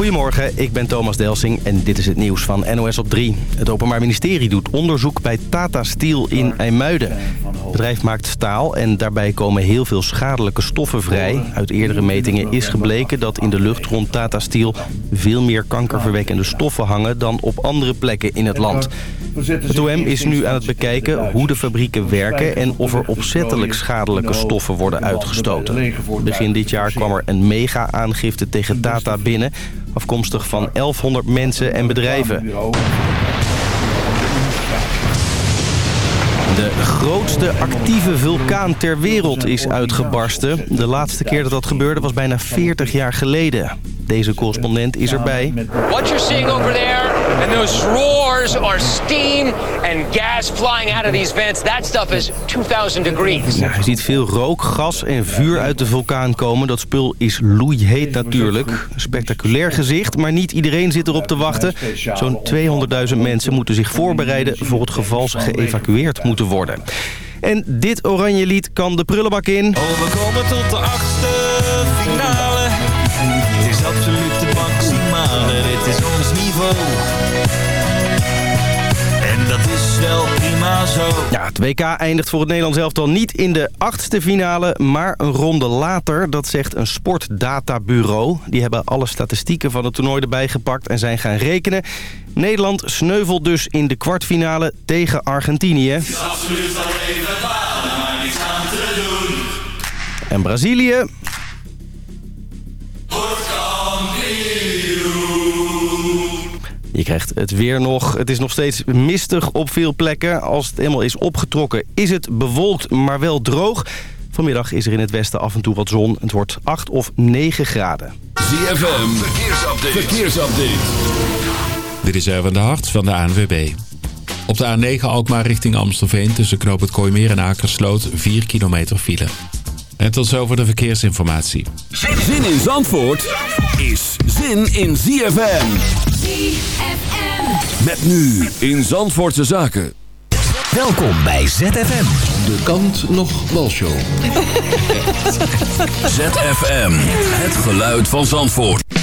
Goedemorgen, ik ben Thomas Delsing en dit is het nieuws van NOS op 3. Het Openbaar Ministerie doet onderzoek bij Tata Steel in IJmuiden. Het bedrijf maakt staal en daarbij komen heel veel schadelijke stoffen vrij. Uit eerdere metingen is gebleken dat in de lucht rond Tata Steel... veel meer kankerverwekkende stoffen hangen dan op andere plekken in het land. Het OM is nu aan het bekijken hoe de fabrieken werken... en of er opzettelijk schadelijke stoffen worden uitgestoten. Begin dit jaar kwam er een mega-aangifte tegen Tata binnen... afkomstig van 1100 mensen en bedrijven. De grootste actieve vulkaan ter wereld is uitgebarsten. De laatste keer dat dat gebeurde was bijna 40 jaar geleden. Deze correspondent is erbij. What you're seeing over there and those roars are steam and gas flying out of these vents. That stuff is 2000 degrees. Je ziet veel rook, gas en vuur uit de vulkaan komen. Dat spul is loeiheet natuurlijk. Een spectaculair gezicht, maar niet iedereen zit erop te wachten. Zo'n 200.000 mensen moeten zich voorbereiden... voor het geval ze geëvacueerd moeten worden. En dit oranje lied kan de prullenbak in. Oh, we komen tot de achtste finale. En dat is wel prima zo. Ja, het WK eindigt voor het Nederlands elftal niet in de achtste finale, maar een ronde later. Dat zegt een sportdatabureau. Die hebben alle statistieken van het toernooi erbij gepakt en zijn gaan rekenen. Nederland sneuvelt dus in de kwartfinale tegen Argentinië. Absoluut al even balen, maar niks aan te doen. En Brazilië Je krijgt het weer nog. Het is nog steeds mistig op veel plekken. Als het eenmaal is opgetrokken is het bewolkt, maar wel droog. Vanmiddag is er in het westen af en toe wat zon. Het wordt 8 of 9 graden. ZFM, verkeersupdate. verkeersupdate. Dit is Erwin de Hart van de ANWB. Op de A9 Alkmaar richting Amstelveen tussen Knoop het Kooimeer en Akersloot 4 kilometer file. En tot zover de verkeersinformatie. Zin in Zandvoort is zin in ZFM. Met nu in Zandvoortse Zaken. Welkom bij ZFM. De kant nog walshow. ZFM, het geluid van Zandvoort.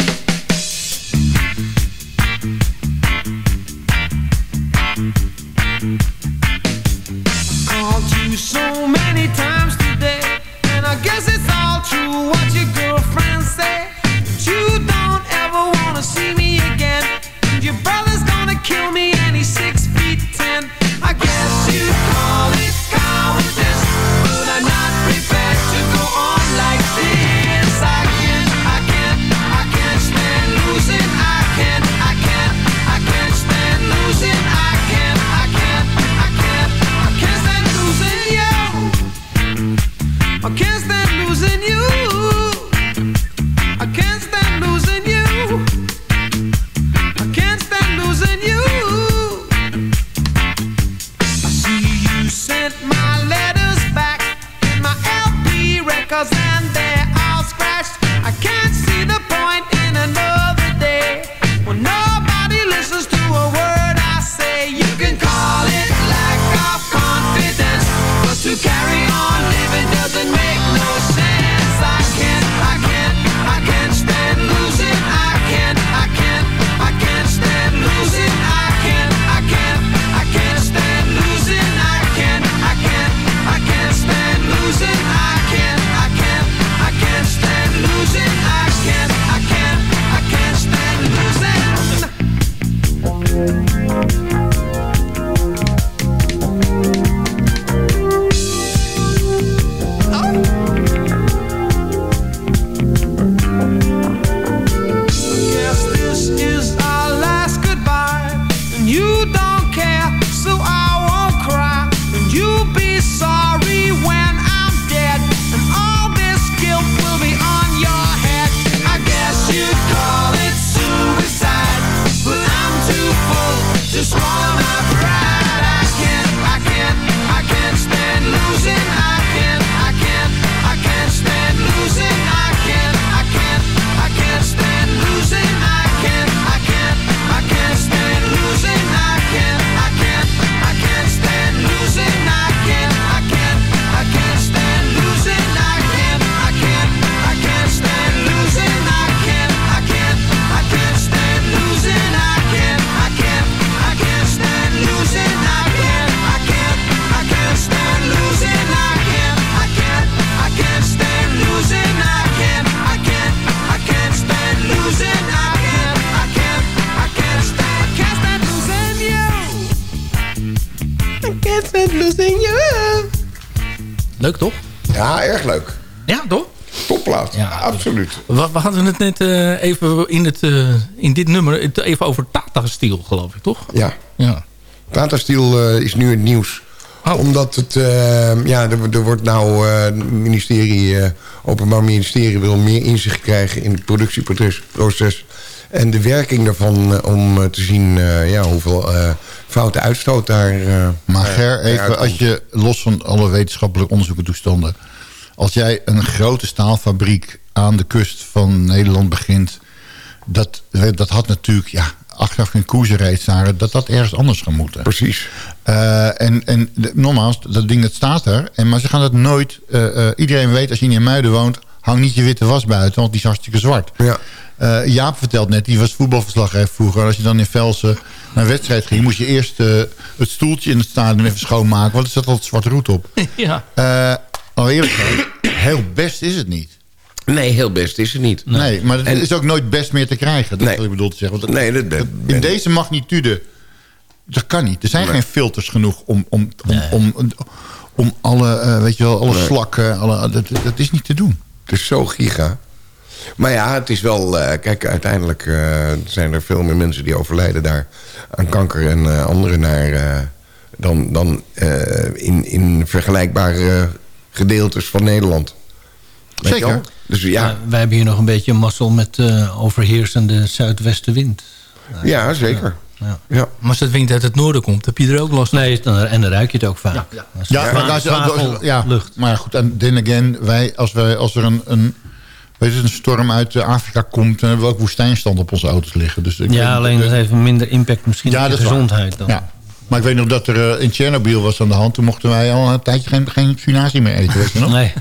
We, we hadden het net eh, even in, het, eh, in dit nummer het even over Tata Steel, geloof ik, toch? Ja. Ja. Tata Steel eh, is nu het nieuws. Oh. Omdat het, eh, ja, er, er wordt nou, eh, het ministerie, eh, Openbaar Ministerie wil meer inzicht krijgen in het productieproces. En de werking daarvan om te zien eh, ja, hoeveel eh, foute uitstoot daar... eh, Maar Ger, even als je los van alle wetenschappelijke onderzoeken toestanden... als jij een grote staalfabriek aan de kust van Nederland begint... dat, dat had natuurlijk, ja, achteraf geen koersenreeds daar... dat dat ergens anders gaan moeten. Precies. Eh, en en nogmaals, dat ding dat staat er. En, maar ze gaan het nooit... eh, eh, iedereen weet, als je in Muiden woont... hang niet je witte was buiten, want die is hartstikke zwart. Ja. Eh, Jaap vertelt net, die was voetbalverslaggever vroeger. Als je dan in Velsen naar een wedstrijd ging... moest je eerst eh, het stoeltje in het stadion even schoonmaken... want er zat altijd zwarte roet op. ja. Eh al eerlijk gezegd, heel best is het niet. Nee, heel best is het niet. Nee, maar het En- is ook nooit best meer te krijgen. Dat Nee. is wat ik bedoel te zeggen. Want Nee, dat ben- in ben- deze magnitude, dat kan niet. Er zijn Nee. geen filters genoeg om, om, om, om, om alle, eh, weet je wel, alle slakken... Alle, dat, dat is niet te doen. Het is zo giga. Maar ja, het is wel... eh, kijk, uiteindelijk eh, zijn er veel meer mensen die overlijden daar... aan kanker en eh, andere naar... eh, dan dan eh, in, in vergelijkbare gedeeltes van Nederland. Weet Zeker. Dus ja, wij hebben hier nog een beetje mazzel met eh, overheersende zuidwestenwind. ja zeker. Ja. Ja. Maar als het wind uit het noorden komt, heb je er ook last van? Nee, dan, en dan ruik je het ook vaak. Ja, Ja, maar, als, ja, maar goed, en then again, wij, als, wij, als er een, een, weet je, een storm uit eh, Afrika komt... dan hebben we ook woestijnstand op onze auto's liggen. Dus ik Ja, alleen dat heeft minder impact misschien Ja, op dat de waar. gezondheid. Dan. Ja. Maar ik weet nog dat er eh, in Tsjernobyl was aan de hand. Toen mochten wij al een tijdje geen, geen spinazie meer eten. Weet je nog? Nee,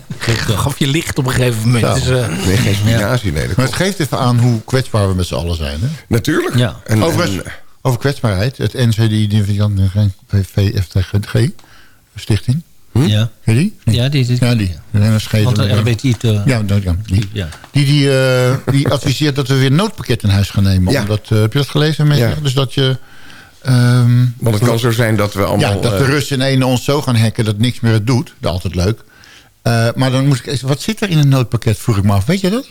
gaf je licht op een gegeven moment. Ja. Dus, eh, Nee, geen spinazie, nee. dat Maar het geeft even aan hoe kwetsbaar we met z'n allen zijn. Hè? Natuurlijk. Ja. En, Overigens, en- over kwetsbaarheid. Het NCD VVFTG Stichting. ja. Ken je die? ja, die, die, Ja, die. De hele scheten- Want de te... Ja, dat- ja, die. Ja. Die, die, eh, die adviseert dat we weer een noodpakket in huis gaan nemen. Ja. Omdat, eh, heb je dat gelezen? Met Ja. Dus dat je... ehm, want het kan zo zijn dat we allemaal... ja, dat de eh, Russen in ons zo gaan hacken dat niks meer het doet. Dat is altijd leuk. Eh, maar dan moest ik eens... Wat zit er in een noodpakket, vroeg ik me af. Weet je dat?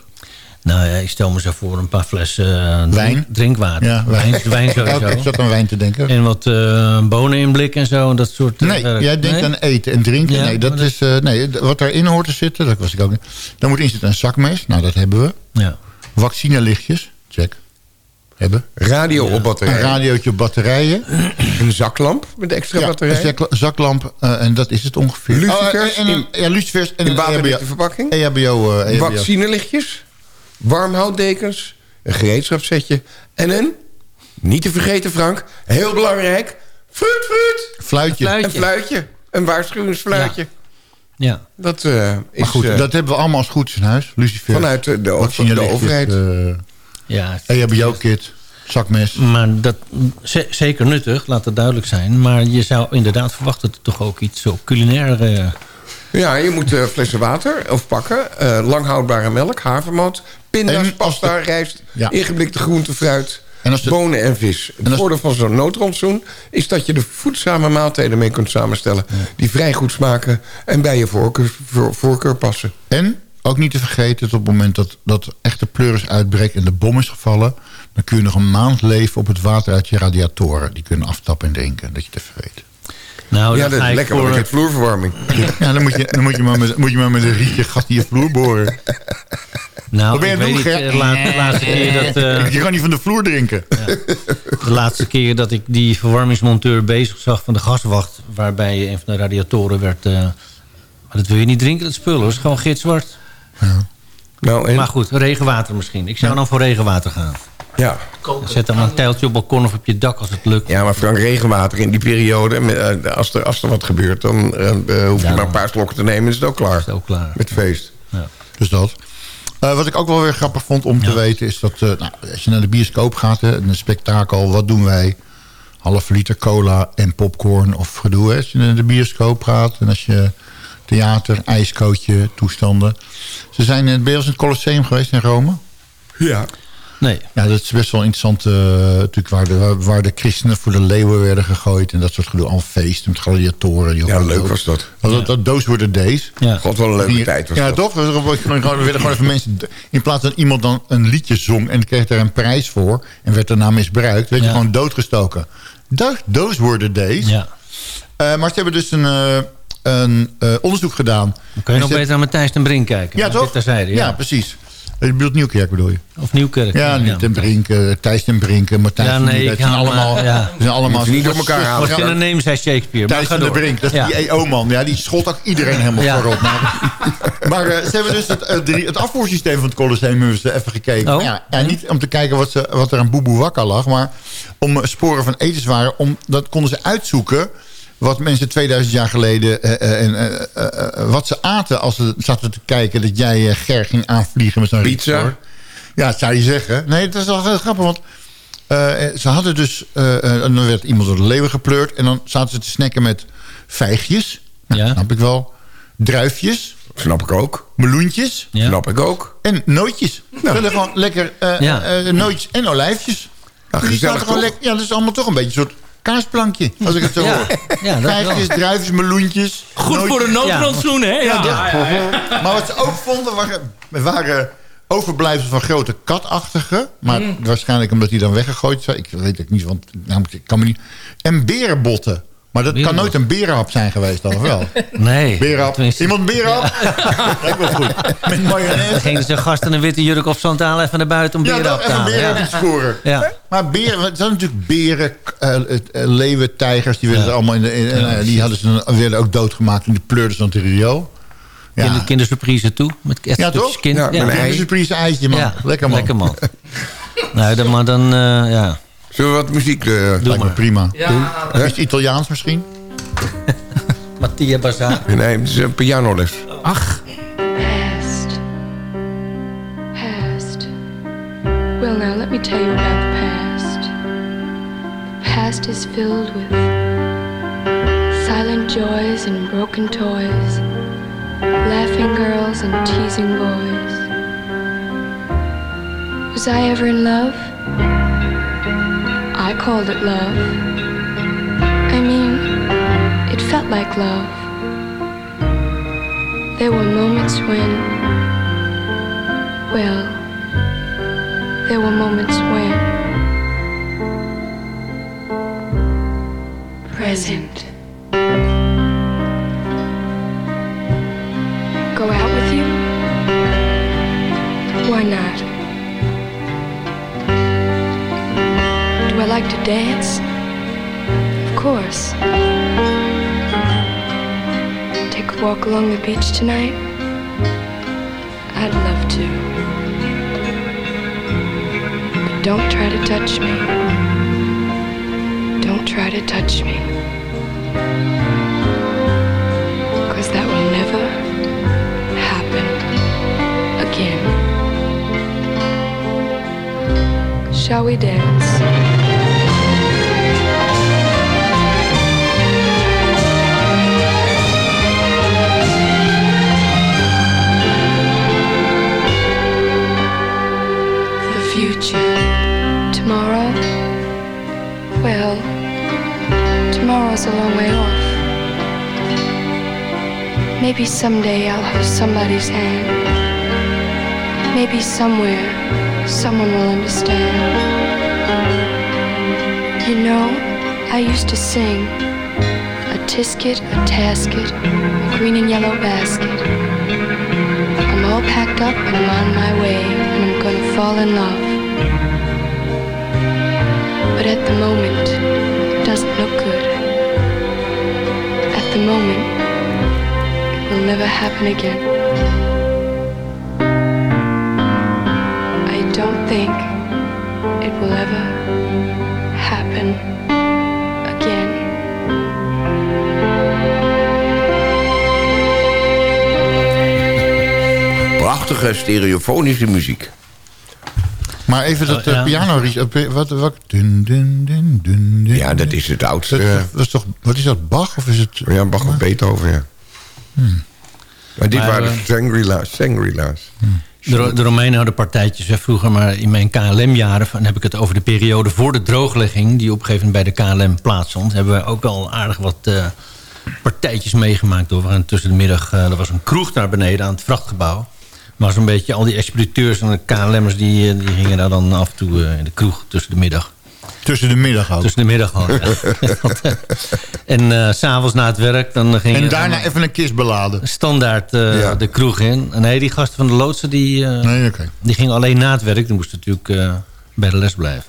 Nou ja, ik stel me zo voor een paar flessen eh, Wijn? drinkwater. Ja, wijn, wijn sowieso. ik zat aan wijn te denken. En wat eh, bonen in blik en zo. en Dat soort Nee, werk. jij denkt Nee? aan eten en drinken. Ja, nee, dat is, eh, nee, wat daarin hoort te zitten, dat was ik ook niet. Dan moet in zitten een zakmes. Nou, dat hebben we. Ja. Vaccinelichtjes. Check. Hebben. radio op Een batterij. radiootje op batterijen. Een zaklamp met extra Ja, batterij. een zak- zaklamp. eh, en dat is het ongeveer. Lucifers Oh, en, en, ja, lucifers. En in een waterdichte verpakking. EHBO, eh, EHBO. Vaccinelichtjes. Warmhoutdekens. Een gereedschapsetje. En een, niet te vergeten Frank, heel belangrijk... Fruit, fruit. Fluitje. Fluitje. Een fluitje. Een waarschuwingsfluitje. Ja. Dat eh, is Maar goed, eh, dat hebben we allemaal als goed in huis. Lucifers. vanuit de, de, over- de vaccinelichtjes, overheid. eh, ja. EHBO-kit. Zakmes. Maar dat, ze- zeker nuttig, laat het duidelijk zijn. Maar je zou inderdaad verwachten dat er toch ook iets zo culinair... eh, Ja, je moet eh, flessen water of pakken. eh langhoudbare melk, havermout, pinda's, En pasta, de- rijst, Ja. ingeblikte groente, fruit, En als de- bonen en vis. Het als- voordeel van zo'n noodrantsoen is dat je de voedzame maaltijden mee kunt samenstellen. Die vrij goed smaken en bij je voorkeur, voor- voorkeur passen. En ook niet te vergeten, dat op het moment dat, dat echte pleuris uitbreekt en de bom is gevallen... dan kun je nog een maand leven op het water uit je radiatoren. Die kunnen aftappen en drinken, dat je het even weet. nou, ja, dat is lekker, voor, want ik heb vloerverwarming. Ja, dan moet je, dan moet je, maar, met, moet je maar met een rietje gat in je vloer boren. Nou, Wat ben je ik weet het niet, doen, de Ger? laatste, de laatste keer dat... eh, Je kan niet van de vloer drinken. de laatste keer dat ik die verwarmingsmonteur bezig zag van de gaswacht... waarbij een van de radiatoren werd... eh, maar dat wil je niet drinken, dat spul. Dat is gewoon gitzwart. Nou, en, Maar goed, regenwater misschien. Ik zou dan voor regenwater gaan. ja. Zet dan een tijltje op balkon of op je dak als het lukt. ja, maar Frank, regenwater in die periode... met, eh, als, er, als er wat gebeurt, dan eh, eh, hoef je Ja. maar een paar slokken te nemen... is het ook klaar. Is ook klaar. Met feest. Ja. Dus dat. Eh, wat ik ook wel weer grappig vond om te weten... is dat eh, nou, als je naar de bioscoop gaat, hè, een spektakel... wat doen wij? Half liter cola en popcorn of gedoe. Hè? Als je naar de bioscoop gaat en als je theater, ijskootje, toestanden. Ze zijn in, ben je wel eens in het Colosseum geweest in Rome? Ja. Nee. Ja, dat is best wel interessant. eh, natuurlijk waar de, waar, de christenen voor de leeuwen werden gegooid. En dat soort gedoe. Al feesten met gladiatoren. die Ja, leuk was dat. Dat, dat, were the days. Ja. God, wat een leuke tijd was ja, dat. toch? Er werden gewoon even mensen... In plaats dat iemand dan een liedje zong... en kreeg daar een prijs voor... en werd daarna misbruikt... werd je Ja. gewoon doodgestoken. Those were the days. Ja. Eh, maar ze hebben dus een, eh, een eh, onderzoek gedaan. Dan kun je nog beter naar Matthijs ten Brink kijken. Ja, toch? Dit terzijde, ja. ja. precies. Je bedoelt Nieuwkerk, bedoel je? Of Nieuwkerk. Ja, niet ten Brinken, Thijs ten Brinken, Martijn Ja, nee, ik zijn allemaal... ja. zijn allemaal niet door elkaar halen. What's in a name, zei Shakespeare. Thijs ga van de door. Brink, dat is Ja. die EO-man. Ja, die schot ook iedereen helemaal Ja. voorop. Maar, maar eh, ze hebben dus het, eh, drie- het afvoersysteem van het Colosseum even gekeken. Oh. Ja, en niet om te kijken wat, ze, wat er aan boeboe wakker lag... maar om eh, sporen van etenswaren... Om, dat konden ze uitzoeken wat mensen 2000 jaar geleden... eh, eh, en, eh, wat ze aten als ze zaten te kijken... dat jij Ger ging aanvliegen met zo'n Pizza? rietsoor. Ja, dat zou je zeggen. Nee, dat is wel heel grappig, want... eh, ze hadden dus... eh, eh, en dan werd iemand door de leeuwen gepleurd... en dan zaten ze te snacken met vijgjes. Nou, Ja. snap ik wel. Druifjes. Snap ik ook. Meloentjes. Ja. Snap ik ook. En nootjes. Ze hadden gewoon lekker eh, Ja. eh, nootjes en olijfjes. Ja, Die zaten gewoon lekker- Ja, dat is allemaal toch een beetje een soort kaasplankje. Als ik het zo Ja. hoor. Ja, wel. druifjes, meloentjes. Goed voor de nootjes. noodrandsoen, hè? Ja. Ja, Maar wat ze ook vonden waren, waren overblijfsels van grote katachtige. Maar Mm. waarschijnlijk omdat die dan weggegooid zijn. Ik weet het niet, want namelijk, ik kan me niet... En berenbotten. Maar dat kan nooit een berenhap zijn geweest dan, of wel? Nee. Berenhap. Tenminste, Iemand een berenhap? Me goed. Met Dan mayonaise. gingen ze gast in een witte jurk of sandaal even naar buiten om Ja, beren toch? af te halen. Ja. scoren. Ja. Maar beren, het zijn natuurlijk beren, eh, eh, leeuwen, tijgers, die werden Ja. allemaal in de, in- Ja, eh, die hadden ze dan, werden ook doodgemaakt en die pleurden ze dan tegen Rio. Ja, Kinder, kindersurprise toe. Met echt Ja, toch? Kind. Ja, met een Een ei. surprise eitje, man. Ja, Lekker, man. Lekker man. nou, dan, maar dan, eh, ja. Zullen we wat muziek... eh, Lijkt me maar. prima. Ja. Is het Italiaans misschien? Mattia Bazar. nee, het is een pianoles. Ach, Past. Past. Well, now let me tell you about the past. The past is filled with silent joys and broken toys, laughing girls and teasing boys. Was I ever in love? I called it love. I mean, it felt like love. There were moments when, well, there were moments when. Present. Dance? Of course. Take a walk along the beach tonight? I'd love to. But don't try to touch me. Don't try to touch me. Because that will never happen again. Shall we dance? Future. Tomorrow? Well, tomorrow's a long way off. Maybe someday I'll have somebody's hand. Maybe somewhere someone will understand. You know, I used to sing a tisket, a tasket, a green and yellow basket. I'm all packed up and I'm on my way and I'm gonna fall in love. But at the moment, it doesn't look good. At the moment, it will never happen again. I don't think it will ever happen again. Prachtige stereofonische muziek. Maar even dat Oh, eh, ja. piano... eh, Wat, wat, dun, dun, dun, dun, dun. Ja, dat is het oudste. Dat, dat is toch, wat is dat, Bach? Of is het... ja, Bach of Beethoven, ja. Maar dit Maar, waren eh, Shangri-La's. Shangri-La's. De, Ro- de Romeinen hadden partijtjes hè, vroeger, maar in mijn KLM-jaren... dan heb ik het over de periode voor de drooglegging... die op een gegeven moment bij de KLM plaatsvond... hebben we ook al aardig wat eh, partijtjes meegemaakt. Door. We tussen de middag, er was een kroeg daar beneden aan het vrachtgebouw. Maar zo'n beetje al die expediteurs en de KLM'ers... Die, eh, die gingen daar dan af en toe eh, in de kroeg tussen de middag. Tussen de middag ook. Tussen de middag al, ja. en s s'avonds na het werk, dan ging En daarna even een kist beladen. standaard Ja. de kroeg in. En nee, die gasten van de loodsen, die, Nee, die gingen alleen na het werk. Die moesten natuurlijk bij de les blijven.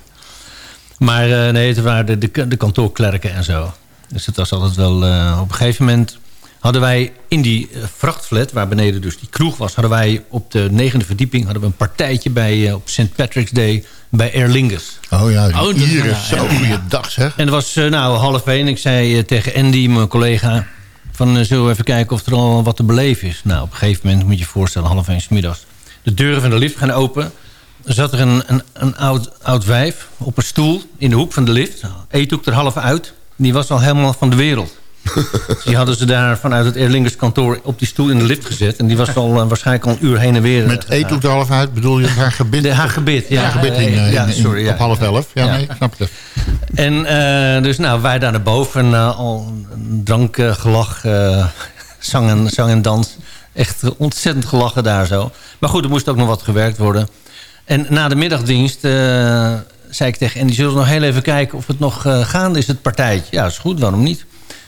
Maar nee, het waren de, de, de kantoorklerken en zo. Dus het was altijd wel... op een gegeven moment hadden wij in die eh, vrachtflat... waar beneden dus die kroeg was... hadden wij op de negende verdieping... hadden we een partijtje bij, eh, op St. Patrick's Day... bij Aer Lingus. Oh ja, die Oh, Ieren. ja, Zo, ja. goeie dag zeg. En dat was eh, nou half één. Ik zei tegen Andy, mijn collega... van zullen we even kijken of er al wat te beleven is. Nou, op een gegeven moment moet je je voorstellen... half één 's middags. De deuren van de lift gaan open. Er zat er een, een, een oud, oud wijf op een stoel in de hoek van de lift. Eet ook er half uit. Die was al helemaal van de wereld. Dus die hadden ze daar vanuit het Erlingers kantoor op die stoel in de lift gezet. En die was al eh, waarschijnlijk al een uur heen en weer. eh, Met eethoek er half uit bedoel je haar gebit? De haar gebit, ja. Haar gebit in, eh, Ja, in- in- sorry, ja. op half elf. Ja, nee, snap het. En eh, dus nou, wij daar naar boven. En eh, al een drank, eh, gelach, eh, zang, en, zang en dans. Echt eh, ontzettend gelachen daar zo. Maar goed, er moest ook nog wat gewerkt worden. En na de middagdienst eh, zei ik tegen... en die zullen nog heel even kijken of het nog eh, gaande is, het partijtje. Ja, is goed, waarom niet?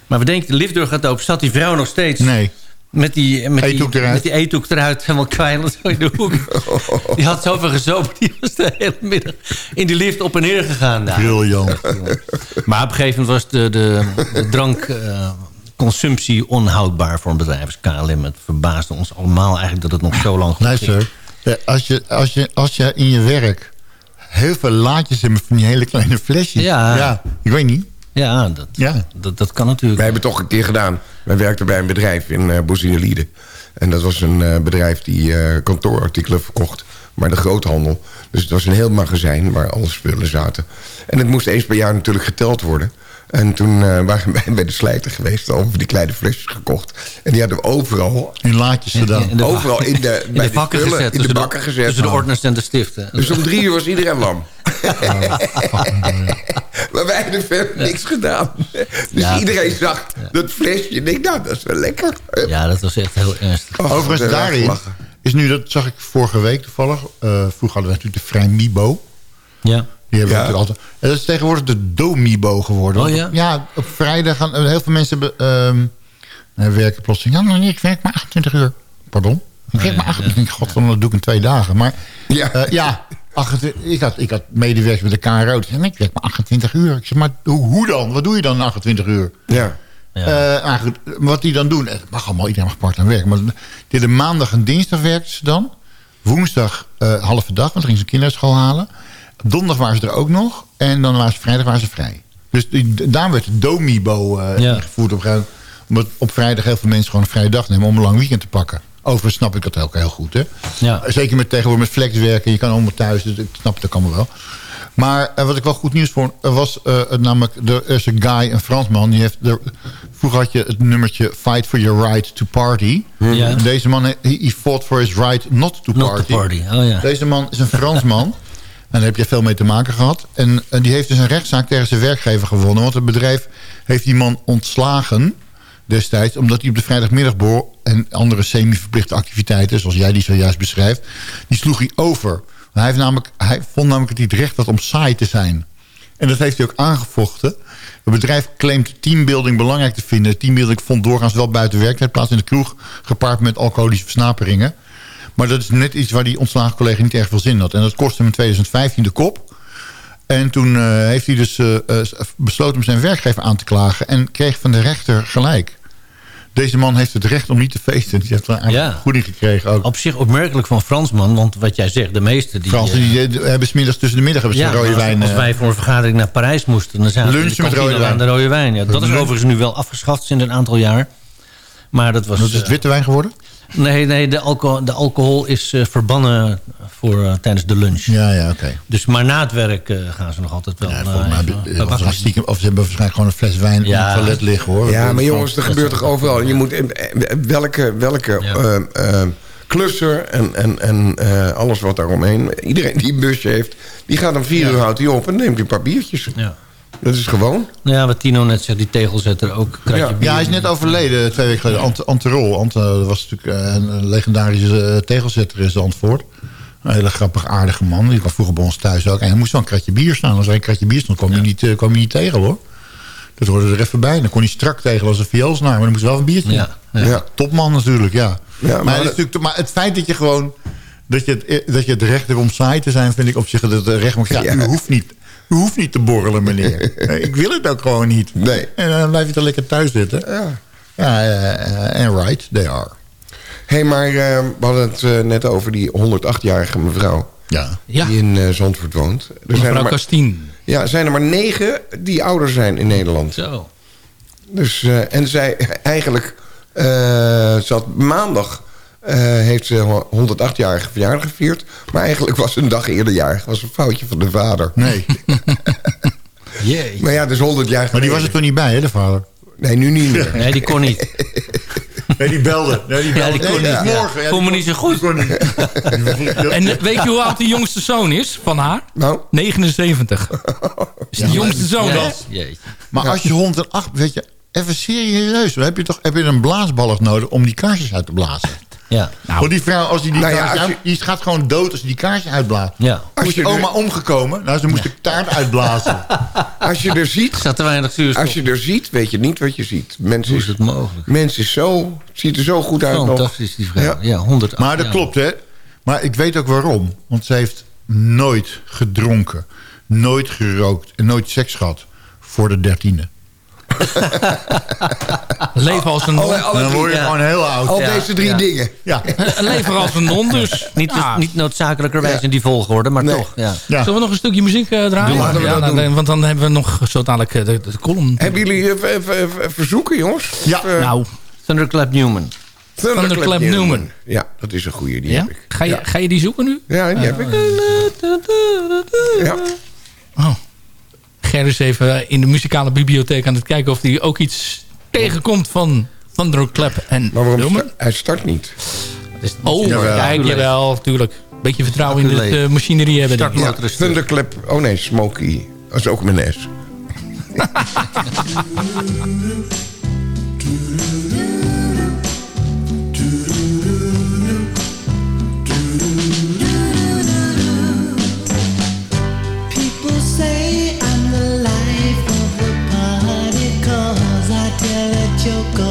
Maar we denken, de liftdeur gaat open. Zat die vrouw nog steeds... Nee. Met die, met, die, Eethoek eruit. met die eethoek eruit, helemaal kwijlend zo in de hoek. Die had zoveel gezopen, die was de hele middag in die lift op en neer gegaan. daar. Briljant. Maar op een gegeven moment was de, de, de drankconsumptie onhoudbaar voor een bedrijf als KLM. Het verbaasde ons allemaal eigenlijk dat het nog zo lang goed ging. Luister, eh, als je, als, je, als je in je werk heel veel laadjes hebt van die hele kleine flesjes. Ja. ik weet niet. Ja, dat, Ja. dat, dat kan natuurlijk. Wij hebben het toch een keer gedaan. Wij werkten bij een bedrijf in uh. En dat was een eh, bedrijf die eh, kantoorartikelen verkocht. Maar de groothandel. Dus het was een heel magazijn waar alle spullen zaten. En het moest eens per jaar natuurlijk geteld worden. En toen eh, waren wij bij de slijter geweest. Over die kleine flesjes gekocht. En die hadden we overal. In laadjes gedaan. in de- overal in de, in bij de spullen, gezet. In de bakken gezet. Tussen de ordners en de stiften. Dus om drie uur was iedereen lam. maar wij hadden verder niks gedaan. Dus Ja, iedereen zag dat flesje. En ik nou, dat is wel lekker. Ja, dat was echt heel ernstig. Oh, Overigens hebben daarin is nu, dat zag ik vorige week toevallig. eh, vroeger hadden we natuurlijk de Vrij Mibo. Ja. Die hebben we Ja. natuurlijk altijd. En dat is tegenwoordig de Domibo geworden. Oh, ja? op- op vrijdag gaan eh, heel veel mensen be- ehm, eh, werken plotseling. Ja, nee, ik werk maar 28 uur. Pardon? Ik werk maar 28 uur. God, dat doe ik in twee dagen. Maar Ja. ja, ja 28 ik, had, ik had medewerkers met de KRO. Die ik werk maar 28 uur. Ik zeg, maar hoe, hoe dan? Wat doe je dan in 28 uur? Ja. Eh, maar goed, wat die dan doen, het mag allemaal, iedereen mag part aan werk. Maar de maandag en dinsdag werkten ze dan. Woensdag eh, halve dag, want dan gingen ze kinderschool halen. Donderdag waren ze er ook nog. En dan waren ze vrijdag waren ze vrij. Dus daar werd de Domibo eh Ja. ingevoerd. Op, omdat op vrijdag heel veel mensen gewoon een vrije dag nemen om een lang weekend te pakken. Overigens snap ik dat ook heel goed. Hè? Ja. Zeker met tegenwoordig met flex werken. Je kan allemaal thuis, dus ik snap het ook allemaal wel. Maar eh, wat ik wel goed nieuws vond, er was het namelijk, er is een guy, een Fransman, die heeft, er, vroeger had je het nummertje Fight for your right to party. Ja. En Deze man, he, he fought for his right not to Not party. to party, oh ja. Deze man is een Fransman. Daar heb je veel mee te maken gehad. En, en die heeft dus een rechtszaak tegen zijn werkgever gewonnen. Want het bedrijf heeft die man ontslagen destijds... omdat hij op de vrijdagmiddagborrel en andere semi-verplichte activiteiten... zoals jij die zojuist beschrijft, die sloeg hij over. Hij, heeft namelijk, hij vond namelijk dat het recht had om saai te zijn. En dat heeft hij ook aangevochten. Het bedrijf claimt teambuilding belangrijk te vinden. Teambuilding vond doorgaans wel buiten werktijd plaats in de kroeg... gepaard met alcoholische versnaperingen. Maar dat is net iets waar die ontslagen collega niet erg veel zin in had. En dat kostte hem in 2015 de kop. En toen eh, heeft hij dus eh, eh, besloten om zijn werkgever aan te klagen... en kreeg van de rechter gelijk. Deze man heeft het recht om niet te feesten. Die heeft er eigenlijk Ja. een vergoeding gekregen ook. Op zich opmerkelijk van Fransman, want wat jij zegt, de meeste die... Fransen die hebben smiddags tussen de middag hebben ja, rode wijn. als wij voor een vergadering naar Parijs moesten... dan zaten Lunchen met rode aan wijn. de rode wijn. Ja, dat is overigens nu wel afgeschaft sinds een aantal jaar. Maar dat was... dat is het witte wijn geworden? Nee, nee de, alcohol, de alcohol is eh, verbannen voor, eh, tijdens de lunch. Ja, ja, oké. Dus maar na het werk eh, gaan ze nog altijd wel... Ja, volgens mij even- of, ze stiekem- of ze hebben waarschijnlijk gewoon een fles wijn Ja. op het toilet liggen hoor. Ja, maar jongens, er gebeurt toch overal. Je moet, welke welke Ja. klusser en, en, en eh, alles wat daaromheen. Iedereen die een busje heeft, die gaat om vier uur houdt hij op en neemt een paar biertjes. Ja. Dat is gewoon. Ja, wat Tino net zegt, die tegelzetter ook. Ja. bier. Ja, hij is net overleden, twee weken geleden. Ante, Ante Rol. Ante dat was natuurlijk eh, een legendarische eh, tegelzetter in Zandvoort. Een hele grappig, aardige man. Die kwam vroeger bij ons thuis ook. En hij moest wel een kratje bier staan. Als er een kratje bier stond, kwam, hij, niet, eh, kwam hij niet tegen, hoor. Dat hoorde er even bij. Dan kon hij strak tegen als een vioolsnaar. Maar dan moest wel een biertje. Ja, ja. ja. Topman natuurlijk, ja. Ja, maar, maar het natuurlijk, maar het feit dat je gewoon... Dat je, het, dat je het recht erom saai te zijn, vind ik op zich dat het recht Ja. U, hoeft niet, u hoeft niet te borrelen, meneer. Nee, ik wil het ook gewoon niet. Nee. En dan blijf je toch lekker thuis zitten. Ja. Ja, eh, en right, they are. Hé, hey, maar eh, we hadden het eh, net over die 108-jarige mevrouw... Ja. Ja, die in eh, Zandvoort woont. Er zijn er, mevrouw maar, Kastien. ja, er zijn er maar negen die ouder zijn in Nederland. Zo. Dus, eh, en zij eigenlijk... eh zat maandag... eh, heeft ze 108-jarige verjaardag gevierd. Maar eigenlijk was ze een dag eerder jarig. was een foutje van de vader. Nee. Jee. Maar ja, dus 100 jaar Maar die was er toen niet bij, hè, de vader? Nee, nu niet meer. Nee, die kon niet. Nee, die belde. Nee, die Ja, die kon Nee, niet. morgen. Ja, Voel me niet zo goed. kon niet. En eh, weet je hoe oud de jongste zoon is van haar? Nou, 79. Is de jongste zoon dan? Jeetje. Maar als je 108, weet je, even serieus. Dan heb je toch heb je een blaasballig nodig om die kaarsjes uit te blazen. Ja. Want die vrouw, als die, die Nou ja, kaarsjes als je- die gaat gewoon dood als die die kaarsjes uitblaast. Ja. Als Moest je er- oma omgekomen? Nou, ze moest de taart uitblazen. als je er ziet... Zat te weinig zuurstof. Als je er ziet, weet je niet wat je ziet. Mens Hoe is, het mogelijk? mens is zo... Ziet er zo goed uit nog. Fantastisch, die vrouw. Ja. Ja, 100 Maar dat klopt, hè. Maar ik weet ook waarom. Want ze heeft nooit gedronken, nooit gerookt en nooit seks gehad voor de dertiende. Leven als een non. Alle, alle En dan word je ja. gewoon heel oud. al Ja, deze drie ja. dingen. Ja. Leven als een non dus. Niet, Ja. niet noodzakelijkerwijs in die volgorde, maar Nee. toch. Ja. Ja. Zullen we nog een stukje muziek eh, draaien? Doe maar. Laten we ja, dat dan- doen. want dan hebben we nog zo dadelijk eh, de, de column. Hebben jullie eh, v- v- verzoeken, jongens? Ja. Eh, nou, Thunderclap Newman. Thunderclap Newman. Newman. Ja, dat is een goeie. Die ja? heb ik. Ga, je, Ja, ga je die zoeken nu? ja die heb ik. Ja. Ger is even in de muzikale bibliotheek aan het kijken of hij ook iets tegenkomt van Thunderclap en Maar waarom sta- hij start niet? Oh, Jawel. kijk, jawel, tuurlijk. Beetje vertrouwen in de eh, machinerie hebben. is terug. Thunderclap. Oh nee, Smokey. Dat is ook mijn S. tell a joke or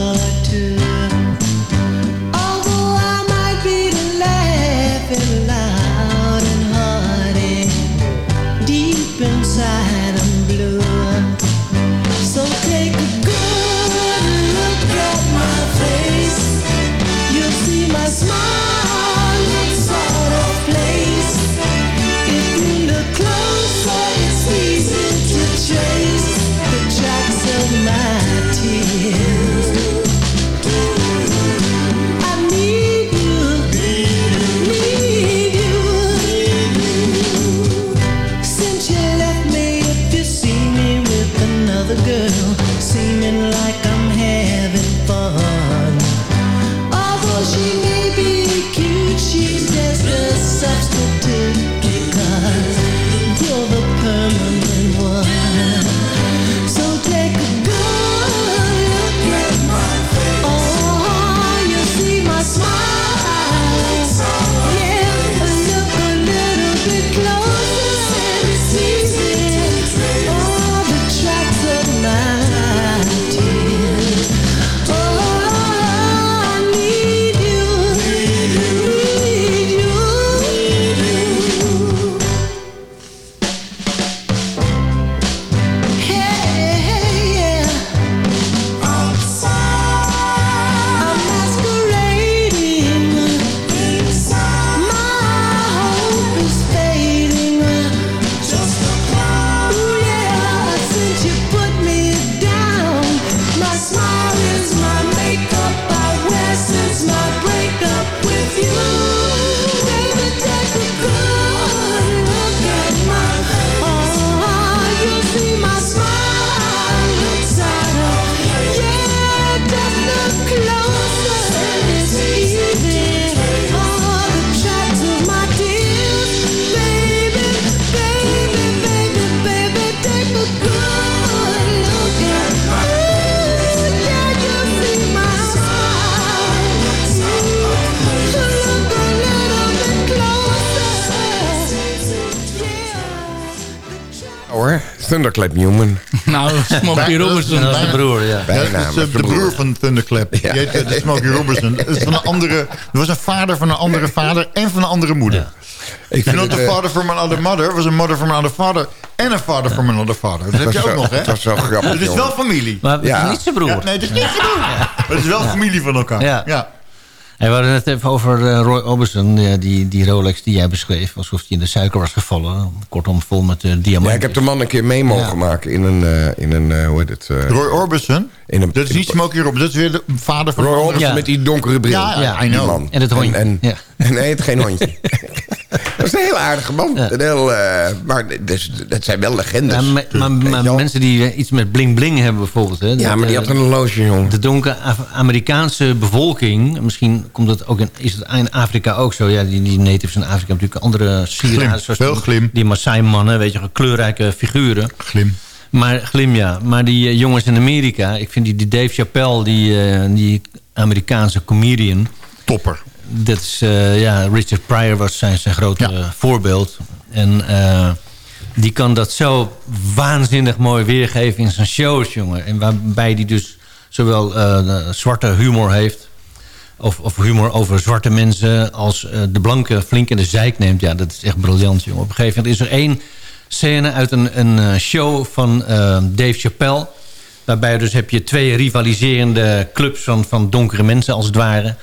Thunderclap Newman. Nou, Smokey Robinson. Dat is zijn broer, ja. Bijna, dat is eh, de broer van Thunderclap. Die heet de Smokey Robinson. Dat is van een andere, er was een vader van een andere vader en van een andere moeder. Ik vind het, eh, father from another mother was a mother from another father en een father from another father. Dat heb je ook zo- nog, hè? het was zo grappig, Het is wel familie. Maar het Ja. is niet zijn broer. Ja, nee, het is niet zijn broer. Maar het is wel familie van elkaar. Ja. En we hadden het even over eh, Roy Orbison, ja, die, die Rolex die jij beschreef. Alsof die in de suiker was gevallen. Kortom, vol met uh, diamanten. Ja, ik heb de man een keer mee mogen Ja. maken in een, eh, in een eh, hoe heet het? eh, Roy Orbison, in een, dat is niet Smokey Robinson. Dat is weer de vader van... Roy Orbison Ja. met die donkere bril. Ja, ja, I Die know. man. En het hondje. En, Ja. en, nee, het geen hondje. dat is een heel aardige man. Ja. Een heel, eh, maar dus, dat zijn wel legendes. Ja, maar, maar, mensen die eh, iets met bling-bling hebben bijvoorbeeld. Hè, ja, maar die dat, had een horloge, jongen. De donkere Af- Amerikaanse bevolking, misschien komt het ook in, is het in Afrika ook zo. Ja, die, die natives in Afrika hebben natuurlijk andere sieraden. Glim, zoals veel die, glim. Die Maasai-mannen, weet je, kleurrijke figuren. Glim. Maar glim, ja. Maar die eh, jongens in Amerika, ik vind die, die Dave Chappelle, die, eh, die Amerikaanse comedian... Topper. Dat is, eh, ja, Richard Pryor was zijn, zijn grote Ja. voorbeeld. En eh, die kan dat zo waanzinnig mooi weergeven in zijn shows, jongen. En waarbij die dus zowel eh, zwarte humor heeft... Of, of humor over zwarte mensen... als de blanke flink in de zijk neemt. Ja, dat is echt briljant, jongen. Op een gegeven moment is er één scène uit een, een show van Dave Chappelle... Waarbij dus heb je twee rivaliserende clubs van, van donkere mensen als het ware.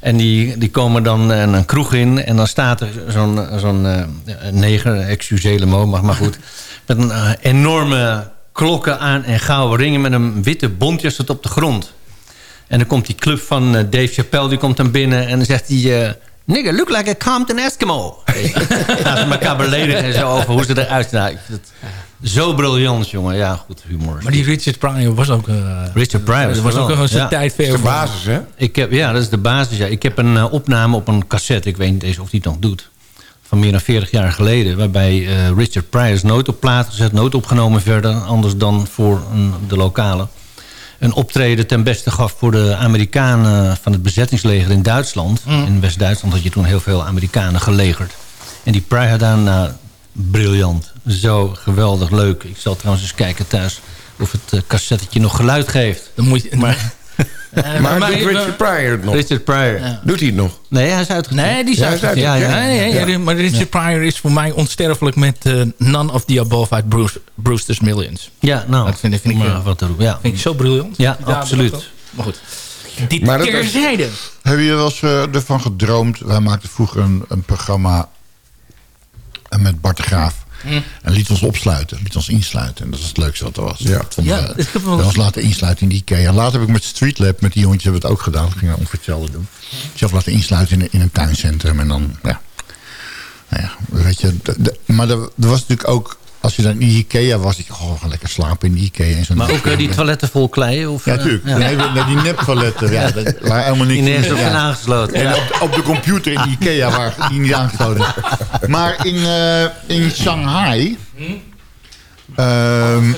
En die, die komen dan een, een kroeg in. En dan staat er zo'n zo'n eh, neger, mot, maar, maar goed. Met een eh, enorme klokken aan en gouden ringen met een witte bontje zit op de grond. En dan komt die club van eh, Dave Chappelle, die komt dan binnen en dan zegt hij... eh, Nigga, look like a Compton Eskimo. Gaan ze elkaar beledigen en zo over hoe ze eruit zien. Zo briljant, jongen. Ja, goed, humor. Maar die Richard Pryor was ook... eh, Richard Pryor dat was ook een zijn Ja. tijd Dat is de basis, hè? Ik heb, ja, dat is de basis. Ja. Ik heb een eh, opname op een cassette. Ik weet niet eens of die het nog doet. Van meer dan 40 jaar geleden. Waarbij eh, Richard Pryor nooit op plaat gezet. Nooit opgenomen verder. Anders dan voor een, de lokale. Een optreden ten beste gaf voor de Amerikanen van het bezettingsleger in Duitsland. In West-Duitsland had je toen heel veel Amerikanen gelegerd. En die Pryor daar, nou, briljant. Zo geweldig leuk. Ik zal trouwens eens kijken thuis of het eh, cassettetje nog geluid geeft. Dan moet je... Maar, Eh, Maar maar- doet Richard Pryor het nog? Richard Pryor. Ja. Doet hij het nog? Nee, hij is uitgezet. Nee, die is Ja, hij is uitgezet. uit- Ja, ja, ja, ja. ja, Maar Richard Pryor is voor mij onsterfelijk met eh, None of the Above uit Bruce, Brewster's Millions. Ja, nou, Dat vind, vind ik, maar wat erop. Ja. vind ik zo briljant. Ja, absoluut. Maar goed. Dit Maar terzijde. Hebben jullie wel eens ervan gedroomd? Wij maakten vroeger een, een programma met Bart de Graaf. En liet ons opsluiten, liet ons insluiten. En dat is het leukste wat er was. Ja. Dat Ja, we- ik heb wel we eens- ons laten insluiten in die IKEA. Later heb ik met Streetlab, met die jongetjes hebben we het ook gedaan. We gingen ongeveer hetzelfde doen. Zelf laten insluiten in, in een tuincentrum. En dan, ja. Nou ja, weet je. de- de- maar er was natuurlijk ook... Als je dan in IKEA was, ik oh, we gaan lekker slapen in die IKEA. En zo'n Maar ook eh, die toiletten vol klei? Of, Ja, eh, natuurlijk. ja. Nee, nee, die neptoiletten. Ja, dat, waar helemaal niks Die nergens op ja. zijn aangesloten. En Ja. op, op de computer in die Ikea waar die niet aangesloten is. Maar in, eh, in Shanghai... ehm,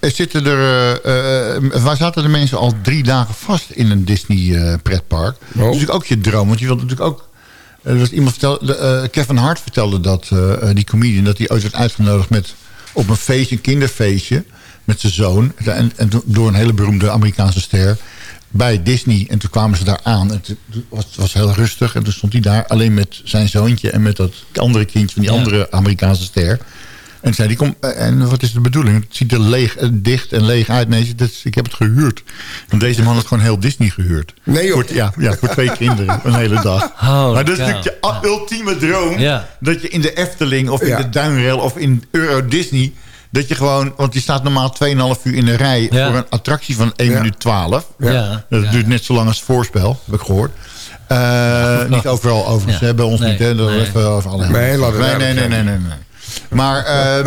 er zitten er, eh, eh, waar zaten de mensen al drie dagen vast in een Disney eh, pretpark? Dat is natuurlijk ook je droom. Want je wilt natuurlijk ook... eh, iemand vertelde, eh, Kevin Hart vertelde dat, eh, die comedian... dat hij ooit werd uitgenodigd met, op een feestje, een kinderfeestje... met zijn zoon. En, en door een hele beroemde Amerikaanse ster bij Disney. En toen kwamen ze daar aan. En het was, was heel rustig. En toen stond hij daar alleen met zijn zoontje... en met dat andere kindje van die Ja. andere Amerikaanse ster. En zei die kom, eh, en wat is de bedoeling? Het ziet er leeg, eh, dicht en leeg uit. Nee, dat is- ik heb het gehuurd. Want deze man had gewoon heel Disney gehuurd. Nee, joh. Voor, ja, ja, voor twee kinderen. Een hele dag. Maar dat is natuurlijk je ultieme droom. Ja. Dat je in de Efteling of in Ja. de Duinrail of in Euro Disney... dat je gewoon... Want die staat normaal 2,5 uur in de rij... Ja. voor een attractie van 1 Ja. minuut 12. Ja. Dat duurt net zo lang als het voorspel, heb ik gehoord. Eh, niet overal overigens, Ja. hè, bij ons Nee, niet. Hè, dat nee. even over alle Nee, laat het nee, nee, nee, duidelijk nee, nee, nee. Maar... eh,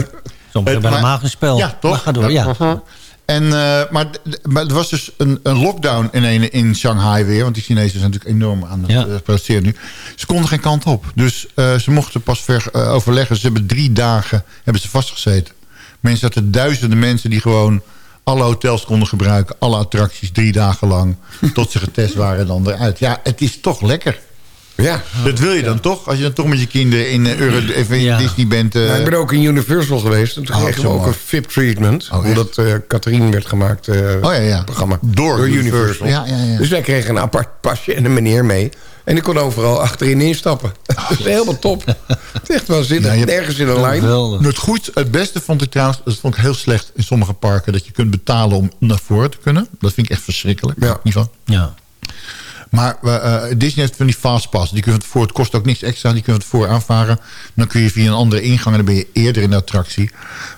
Soms Het- hebben helemaal geen spel. Ja, toch? Maar ga door, ja. En, eh, maar, maar er was dus een, een lockdown in, een, in Shanghai weer. Want die Chinezen zijn natuurlijk enorm aan het Ja. eh, protesteren nu. Ze konden geen kant op. Dus eh, ze mochten pas ver, eh, overleggen. Ze hebben drie dagen hebben ze vastgezeten. Mensen zaten duizenden mensen die gewoon alle hotels konden gebruiken. Alle attracties drie dagen lang. tot ze getest waren dan eruit. Ja, het is toch lekker. Ja. Dat wil je dan toch? Als je dan toch met je kinderen in uh, Euro, even in Disney bent. Uh... Ja, ik ben ook in Universal geweest. En toen Oh, kregen zo we ook een VIP-treatment. Oh, omdat uh, Catherine werd gemaakt. eh, Oh ja, ja. Programma. Door Universal. Universal. Ja, ja, ja. Dus wij kregen een apart pasje en een meneer mee. En ik kon overal achterin instappen. dat is helemaal top. Het is echt wel zin. Ja, je Nergens in een lijn. Het, goed, het beste vond ik trouwens, dat vond ik heel slecht in sommige parken... dat je kunt betalen om naar voren te kunnen. Dat vind ik echt verschrikkelijk. Niet van. Ja. Maar eh, Disney heeft van die fastpass. Die kun je van tevoren, het kost ook niks extra. Die kun je van tevoren aanvaren. Dan kun je via een andere ingang... en dan ben je eerder in de attractie.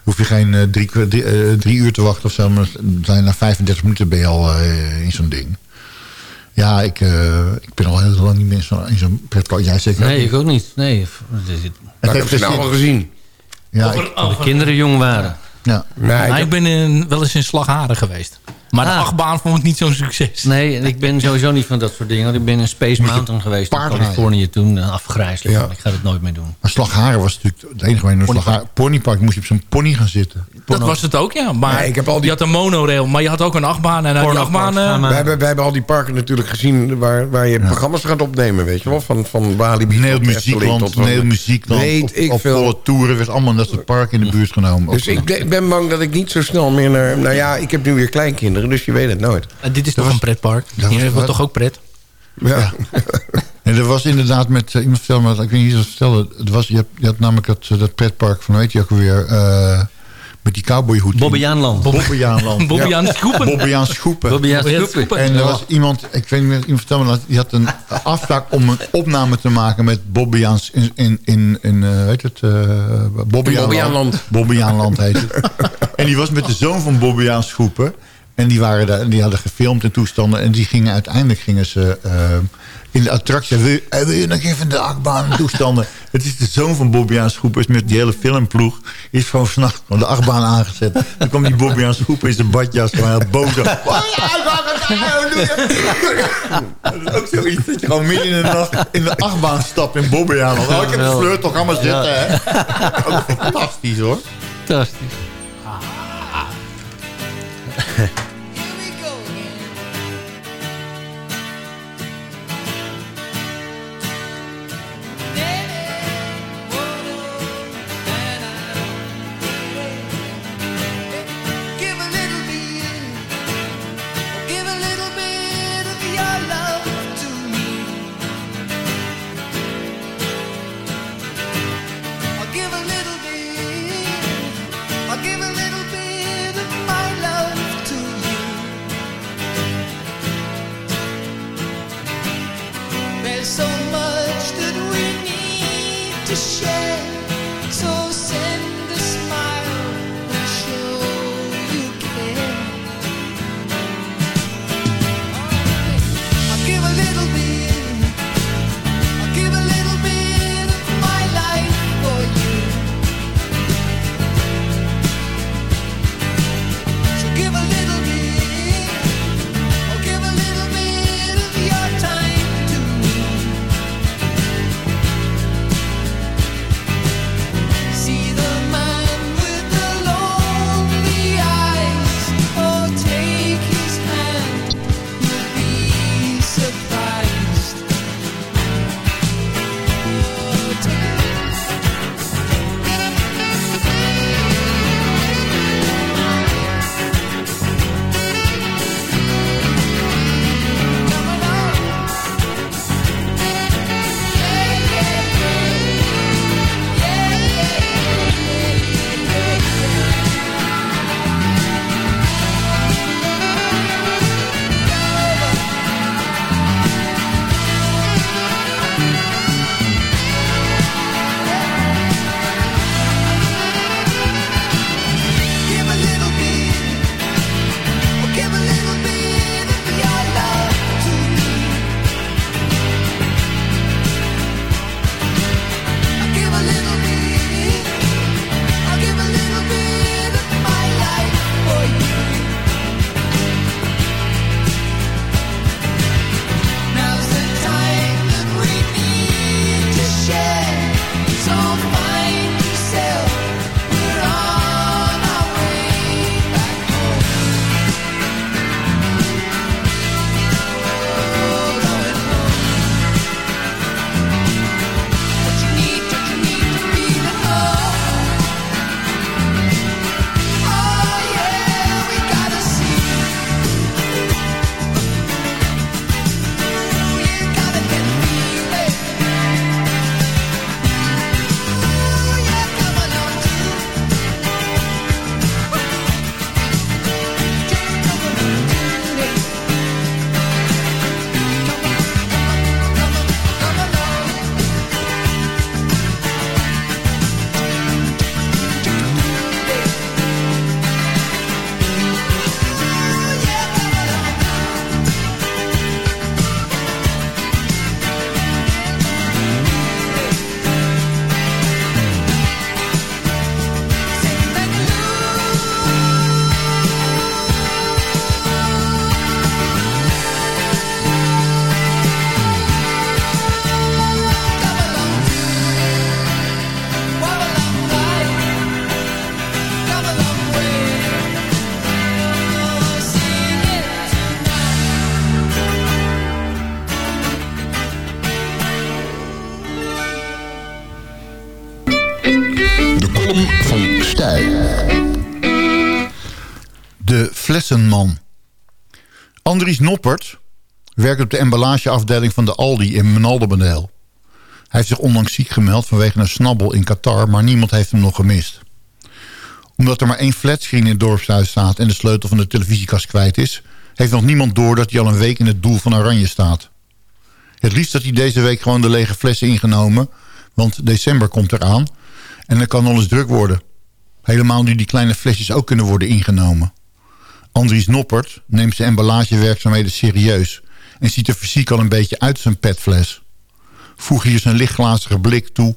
hoef je geen eh, drie, kwa- drie, eh, drie uur te wachten of zo. Maar zijn na 35 minuten ben je al eh, in zo'n ding. Ja, ik, eh, ik ben al heel lang niet meer in zo'n in zo'n pretpark. Jij zeker Nee, ik ook niet. Nee. Het Het heeft geen zin. gezien. Ja, ik- de kinderen jong waren. ja. Nou, ik ben in, wel eens in Slagharen geweest. Maar de achtbaan vond ik niet zo'n succes. Nee, ik ben sowieso niet van dat soort dingen. Want ik ben in Space Mountain geweest in. Californië toen. eh, Afgrijzelijk. Ja. Ik ga dat nooit meer doen. Maar Slagharen was natuurlijk het enige waar Slagharen... Ponypark moest je op zo'n pony gaan zitten. Dat was het ook, ja. Maar Ja, ik heb al die- je had een monorail, maar je had ook een achtbaan. En die achtbaan... eh, Wij hebben, wij hebben al die parken natuurlijk gezien... waar, waar je programma's gaat opnemen, weet je wel? Van, van Walibi Nederland tot Muziekland, tot- Nederland Muziekland. Weet op, ik op veel. volle toeren werd allemaal in dat soort parken in de buurt genomen. Dus ik, ik ben bang dat ik niet zo snel meer naar... Nou ja, ik heb nu weer kleinkinderen, dus je weet het nooit. dit is toch een pretpark? was- Hier hebben we wat? toch ook pret? Ja. En er was inderdaad met... eh, iemand vertelde me, dat, ik weet niet vertelde. Het was, je, had namelijk dat, eh, dat pretpark van, weet je ook weer... eh, met die cowboyhoed. Bobbejaanland. Bobbejaanland. Bobbejaans Schoepen. Bobbejaans Schoepen. Bobbejaans Schoepen. En er was iemand, ik weet niet meer, iemand vertelde me dat, die had een afspraak om een opname te maken met Bobbejaans in, in, in, in weet het, uh, Bobbejaanland. Bobbejaanland heet het. en die was met de zoon van Bobbejaans Schoepen. En die, waren daar, die hadden gefilmd in toestanden. En die gingen uiteindelijk gingen ze eh, in de attractie. Wil, je- eh, wil je nog even de achtbaan en toestanden? Het is de zoon van Bobbejaans Schoepen. Is met die hele filmploeg. Is gewoon s'nachts van de achtbaan aangezet. Dan kwam die Bobbejaans Schoepen in zijn badjas. Gewoon heel boos. Dat is ook zoiets dat je gewoon midden in de nacht in de achtbaan stapt in Bobbejaanland. Oh, ik heb de sleur toch allemaal zitten, hè? Ook fantastisch, hoor. Fantastisch. Flessenman. Andries Noppert werkt op de emballageafdeling van de Aldi in Menalderbandeel. Hij heeft zich onlangs ziek gemeld vanwege een snabbel in Qatar... maar niemand heeft hem nog gemist. Omdat er maar één flatscreen in het dorpshuis staat... en de sleutel van de televisiekast kwijt is... heeft nog niemand door dat hij al een week in het doel van Oranje staat. Het liefst had hij deze week gewoon de lege flessen ingenomen... want december komt eraan en dan kan alles druk worden. Helemaal nu die kleine flesjes ook kunnen worden ingenomen. Andries Noppert neemt zijn emballagewerkzaamheden serieus... en ziet er fysiek al een beetje uit zijn petfles. Voeg hier zijn lichtglazige blik toe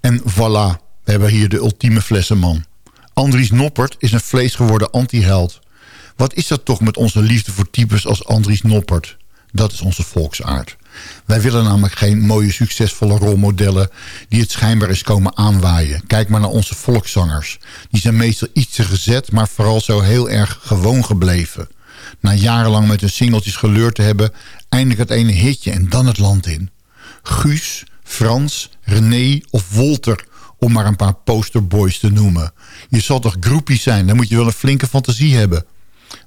en voilà, we hebben hier de ultieme flessenman. Andries Noppert is een vleesgeworden anti-held. Wat is dat toch met onze liefde voor types als Andries Noppert? Dat is onze volksaard. Wij willen namelijk geen mooie, succesvolle rolmodellen... die het schijnbaar is komen aanwaaien. Kijk maar naar onze volkszangers. Die zijn meestal iets te gezet, maar vooral zo heel erg gewoon gebleven. Na jarenlang met hun singeltjes geleurd te hebben... eindelijk het ene hitje en dan het land in. Guus, Frans, René of Wolter... om maar een paar posterboys te noemen. Je zal toch groepie zijn, dan moet je wel een flinke fantasie hebben.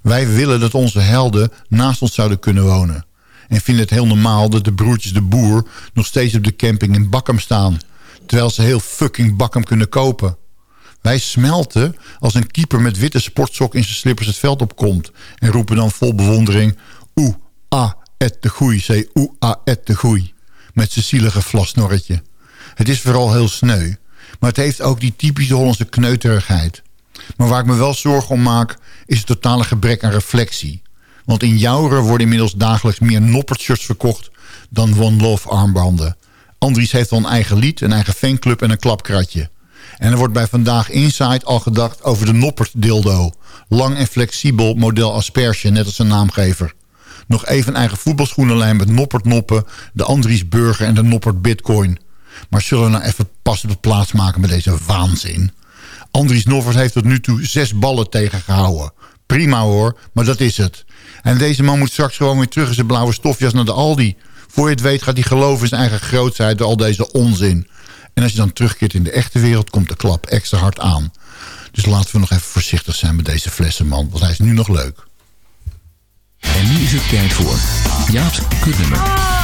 Wij willen dat onze helden naast ons zouden kunnen wonen en vinden het heel normaal dat de broertjes de boer nog steeds op de camping in Bakkum staan. Terwijl ze heel fucking Bakkum kunnen kopen. Wij smelten als een keeper met witte sportsok in zijn slippers het veld opkomt. En roepen dan vol bewondering... Oeh, ah, et de goei, zei oeh, ah, et de goei. Met zijn zielige vlasnorretje. Het is vooral heel sneu. Maar het heeft ook die typische Hollandse kneuterigheid. Maar waar ik me wel zorgen om maak... is het totale gebrek aan reflectie. Want in Jouren worden inmiddels dagelijks meer noppertshirts verkocht dan One Love armbanden. Andries heeft al een eigen lied, een eigen fanclub en een klapkratje. En er wordt bij Vandaag Inside al gedacht over de Noppert dildo. Lang en flexibel model asperge, net als zijn naamgever. Nog even een eigen voetbalschoenenlijn met Noppert Noppen, de Andries Burger en de Noppert Bitcoin. Maar zullen we nou even pas op plaats maken met deze waanzin? Andries Noppert heeft tot nu toe zes ballen tegengehouden. Prima hoor, maar dat is het. En deze man moet straks gewoon weer terug in zijn blauwe stofjas naar de Aldi. Voor je het weet gaat hij geloven in zijn eigen grootheid door al deze onzin. En als je dan terugkeert in de echte wereld, komt de klap extra hard aan. Dus laten we nog even voorzichtig zijn met deze flessenman, want hij is nu nog leuk. En nu is het tijd voor Jaap's kutnummer.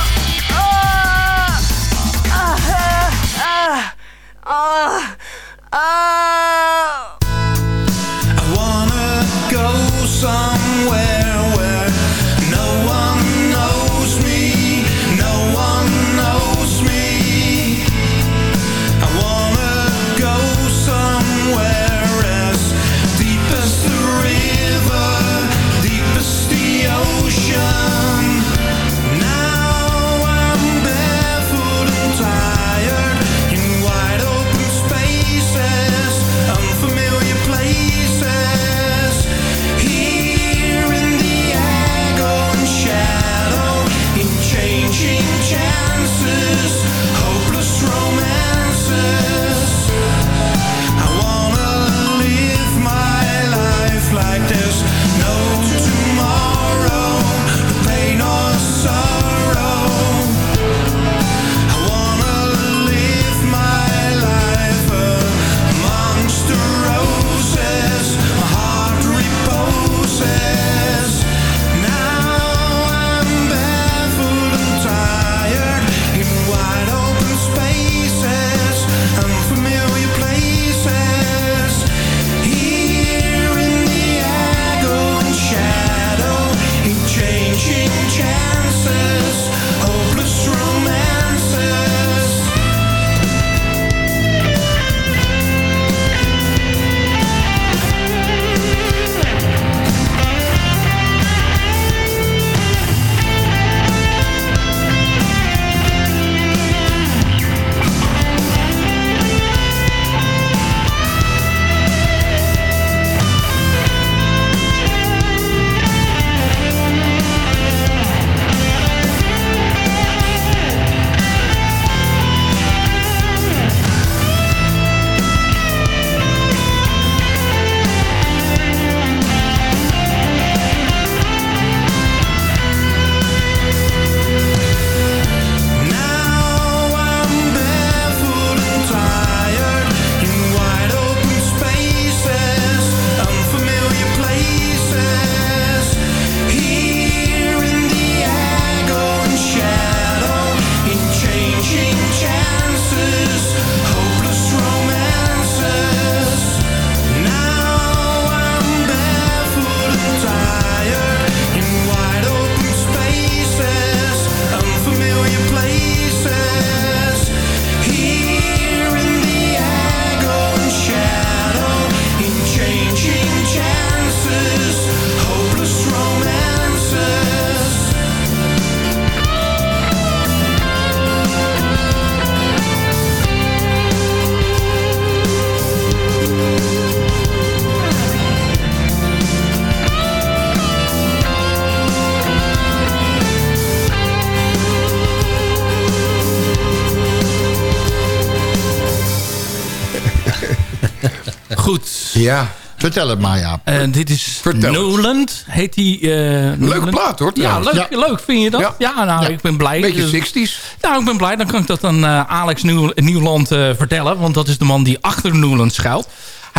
Ja. Vertel het maar, ja. En dit is Vertel het. Noland, heet die. eh, Leuke Noland. plaat hoor. Ja, leuk, leuk. Vind je dat? Ja, Ja. nou, ik ben blij. Beetje Dus- 60s. Nou, ik ben blij. Dan kan ik dat aan eh, Alex Nieuw, Nieuwland eh, vertellen. Want dat is de man die achter Newland schuilt.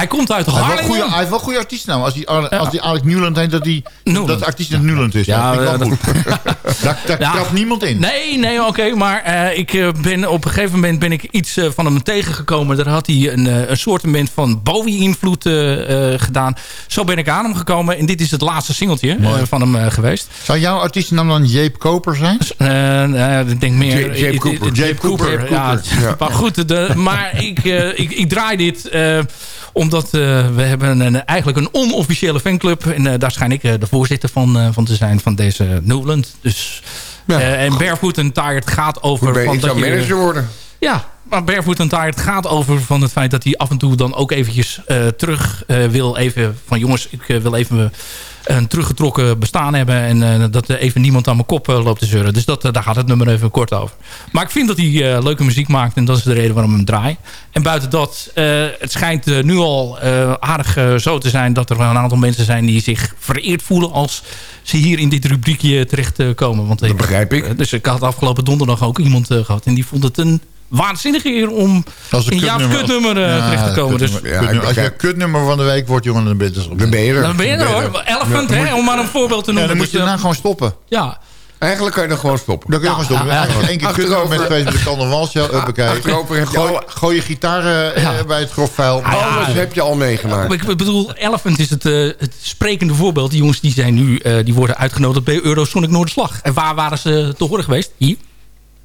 Hij komt uit Hij heeft wel Harlingen. goede, hij heeft wel goede artiestennaam. Als hij, als hij Alex Newland heet, dat, die, Newland. dat de artiest in Newland is. Ja, Ja, dat vind ik wel goed. daar daar Ja. trapt niemand in. Nee, nee, oké. maar eh, ik eh, ben op een gegeven moment ben ik iets eh, van hem tegengekomen. Daar had hij een, eh, een soortement van Bowie-invloed eh, gedaan. Zo ben ik aan hem gekomen. En dit is het laatste singeltje van hem eh, geweest. Zou jouw artiestennaam dan Jeep Koper zijn? Ik denk meer... Jape Cooper. Jape Cooper, Cooper. ja. Ja. Maar goed, de, maar ik, eh, ik, ik draai dit eh, omdat eh, we hebben een, eigenlijk een onofficiële fanclub. En eh, daar schijn ik eh, de voorzitter van, eh, van te zijn, van deze Newland. Dus, eh, en Barefoot and Tired gaat over... Ben van ik dat zou je- manager worden. ja, maar Barefoot and Tired gaat over van het feit dat hij af en toe dan ook eventjes eh, terug eh, wil. Even van jongens, ik eh, wil even een teruggetrokken bestaan hebben. En eh, dat er even niemand aan mijn kop eh, loopt te zeuren. Dus dat, eh, daar gaat het nummer even kort over. Maar ik vind dat hij leuke muziek maakt. En dat is de reden waarom ik hem draai. En buiten dat, het schijnt nu al aardig zo te zijn... dat er een aantal mensen zijn die zich vereerd voelen... als ze hier in dit rubriekje terechtkomen. komen. Want Dat begrijp ik. Dus ik had afgelopen donderdag ook iemand eh, gehad. En die vond het een waanzinnige eer om Als in Jaap's kutnummer eh, terecht te komen. Dus. Ja, Als je kutnummer van de week wordt, jongen, dan ben je er. Dan ben je er. dan ben je er hoor. Elephant, hè, om maar een voorbeeld te Ja, noemen. dan moet je Dus, daarna gewoon stoppen. ja. Eigenlijk kan je dan gewoon stoppen. Dan kun je gewoon stoppen. ja, ja. Één keer kutnummer bent geweest met de heb je Gooi, gooi je gitaar eh, Ja. bij het grofvuil. Alles heb je al meegemaakt. Ik bedoel, Elephant is het, eh, het sprekende voorbeeld. Die jongens die zijn nu eh, die worden uitgenodigd bij Eurosonic Noorderslag. En waar waren ze te horen geweest? Hier.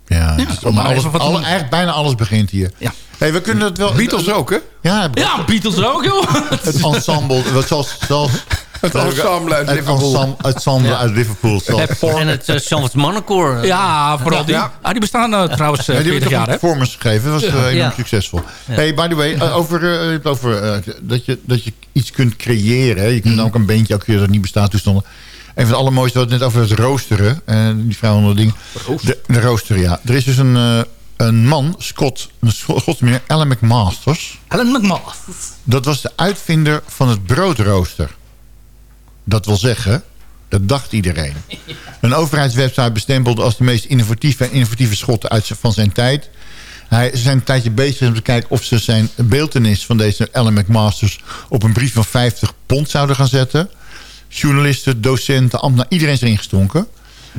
Ja, om maar alles, wat alle- eigenlijk bijna alles begint hier. Ja. Hey, we kunnen het wel... Beatles ook, hè? Ja, Ja, Beatles ook, joh. het ensemble. Wat zoals, zoals, Het ensemble uit het Liverpool. ensemble, het ensemble uit Liverpool. Zoals, En het uh, Charles Mannenkoor. Ja, vooral die. Ja. Ah, die bestaan eh, trouwens eh, Ja, die 40 hebben jaar, een performance gegeven. Dat was eh, enorm Ja. succesvol. Hey, by the way, over, je hebt het over dat, je, dat je iets kunt creëren. hè. Je kunt ook een bandje, ook keer dat niet bestaat toestanden. Een van het allermooiste, wat het net over het roosteren. eh, die vrouwen onder ding. De, de roosteren, ja. Er is dus een, eh, een man, Scott, een meneer, Alan McMasters. Alan McMasters. Dat was de uitvinder van het broodrooster. Dat wil zeggen, dat dacht iedereen. Een overheidswebsite bestempeld als de meest innovatieve en innovatieve schotten uit, van zijn tijd. Hij, ze zijn een tijdje bezig om te kijken of ze zijn beeldenis van deze Alan McMasters op een brief van 50 pond zouden gaan zetten. Journalisten, docenten, ambtenaren, iedereen is erin gestonken.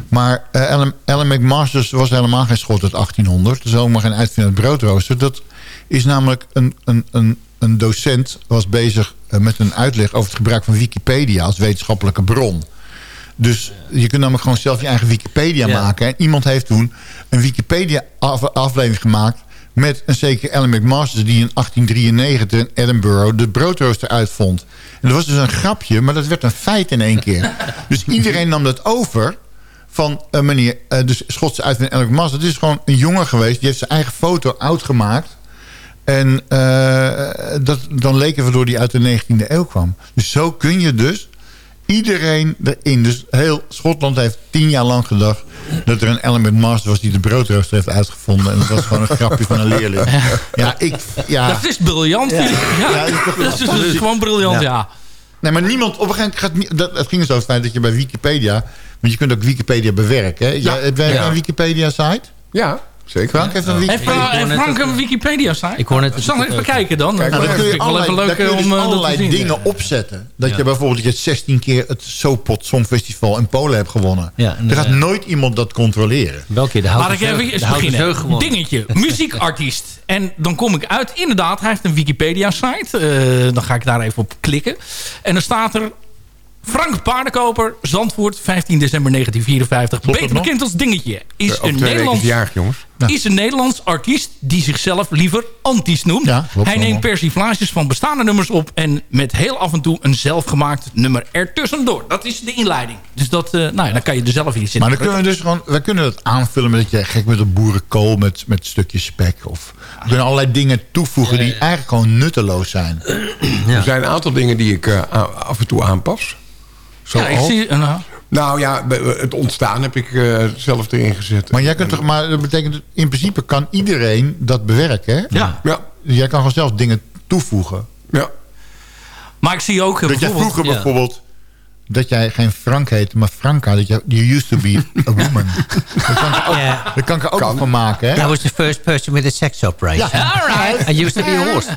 Maar eh, Alan, Alan McMasters was helemaal geen schot uit 1800. Dus maar geen uitvinder broodrooster. Dat is namelijk een, een, een, een docent was bezig eh, met een uitleg over het gebruik van Wikipedia als wetenschappelijke bron. Dus je kunt namelijk gewoon zelf je eigen Wikipedia Ja. maken. En iemand heeft toen een Wikipedia-aflevering gemaakt... met een zeker Alan McMasters... die in 1893 in Edinburgh de broodrooster uitvond. En dat was dus een grapje, maar dat werd een feit in één keer. dus iedereen nam dat over van een meneer... eh, dus Schotse uitvinder Alan McMasters. Het is gewoon een jongen geweest... die heeft zijn eigen foto oud gemaakt... En eh, dat, dan leken we door die uit de 19e eeuw kwam. Dus zo kun je dus iedereen erin. Dus heel Schotland heeft tien jaar lang gedacht... dat er een element master was die de broodrooster heeft uitgevonden. En dat was gewoon een grapje van een leerling. Ja, ik... Ja. Dat is briljant. Ja, Ja, dat is toch dat is, wel- dat is gewoon briljant, Ja. ja. Nee, maar niemand... Op een gegeven moment gaat... niet- Dat, het ging dus over het feit dat je bij Wikipedia... Want je kunt ook Wikipedia bewerken. Hè? Ja. Heb jij Ja. een Wikipedia-site? Ja, zeker. Frank heeft een Heeft, Wikipedia... eh, heeft Frank een Wikipedia-site? Ik hoor net Zal ik het even kijken dan? Kijk, dan kun je ik wel even allerlei, leuk dan kun je om dus eh, dat te allerlei zien. dingen opzetten. Dat je bijvoorbeeld je 16 keer het Sopot Songfestival in Polen hebt gewonnen. Ja, en, er gaat eh, nooit iemand dat controleren. Welke keer? De Laat houten ik even zeug- eens de houten beginnen. zeug gewonnen. Dingetje, muziekartiest. En dan kom ik uit, inderdaad, hij heeft een Wikipedia-site. Eh, dan ga ik daar even op klikken. En dan staat er... Frank Paardenkoper, Zandvoort, 15 december 1954. Klopt Beter dat nog? bekend als Dingetje. Is Over een, twee weken is Nederlands, het jarig, jongens. Is een Nederlands artiest die zichzelf liever Antis noemt. Ja, klopt hij neemt persiflages van bestaande nummers op... en met heel af en toe een zelfgemaakt nummer ertussendoor. Dat is de inleiding. Dus dat, eh, nou ja, dan kan je er zelf in zitten. Maar dan kunnen we dus gewoon, we kunnen het aanvullen met dat je gek met een boerenkool met, met stukjes spek. Of we kunnen allerlei dingen toevoegen die eigenlijk gewoon nutteloos zijn. Er zijn een aantal dingen die ik eh, af en toe aanpas. Zo ja, ik zie... eh, nou, ja, het ontstaan heb ik eh, zelf erin gezet. Maar jij kunt toch, maar dat betekent, in principe kan iedereen dat bewerken. Hè? ja. Ja, Jij kan gewoon zelf dingen toevoegen. ja. Maar ik zie ook eh, Dat jij bijvoorbeeld... vroeger ja. bijvoorbeeld... dat jij geen Frank heette, maar Franka. Dat je, you used to be a woman. Daar kan ik, ook- kan ik er ook nog van maken, hè? I was the first person with a sex operation. Ja. Alright. I used to be a horse.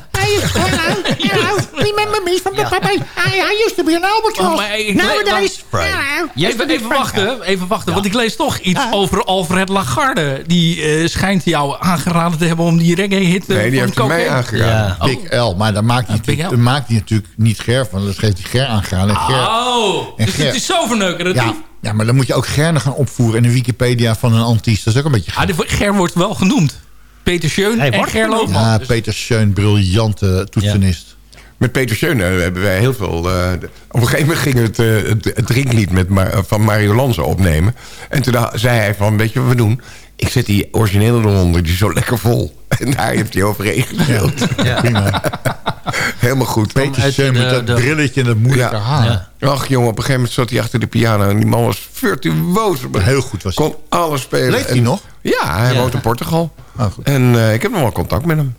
Remember me from the puppy? I, I used to be an albatross. Oh, maar ik- Nowadays, Right. yeah, Even, even wachten, even wachten. Want ik lees toch iets over Alfred Lagarde. Die eh, schijnt jou aangeraden te hebben om die reggae-hit eh, Nee, die van heeft mij aangeraden. Ja. Big L, maar daar maakt hij, daar maakt hij natuurlijk niet Ger van. Dat geeft hij Ger aangaan. En Ger, Oh, En dus Ger- het is zo verneukerend. ja, ja, maar dan moet je ook Gerne gaan opvoeren in de Wikipedia van een antiest. Dat is ook een beetje Ah, de- Ger wordt wel genoemd. Peter Schön Hij en Ger. Loogman. Ja, Dus- Peter Schön, briljante toetsenist. Met Peter Schöne hebben wij heel veel... eh, op een gegeven moment gingen we het, eh, het, drinklied met van Mario Lanza opnemen. En toen zei hij van, weet je wat we doen? Ik zet die originele eronder, die is zo lekker vol. En daar heeft hij overheen gespeeld. Prima. Helemaal goed. Peter met dat de- brilletje en dat moeilijke haar. Ach jongen, op een gegeven moment zat hij achter de piano... en die man was virtuoos. Heel goed was hij. Kon alles spelen. Leeft hij nog? Ja, hij woont in Portugal. Ah, goed. En eh, ik heb nog wel contact met hem.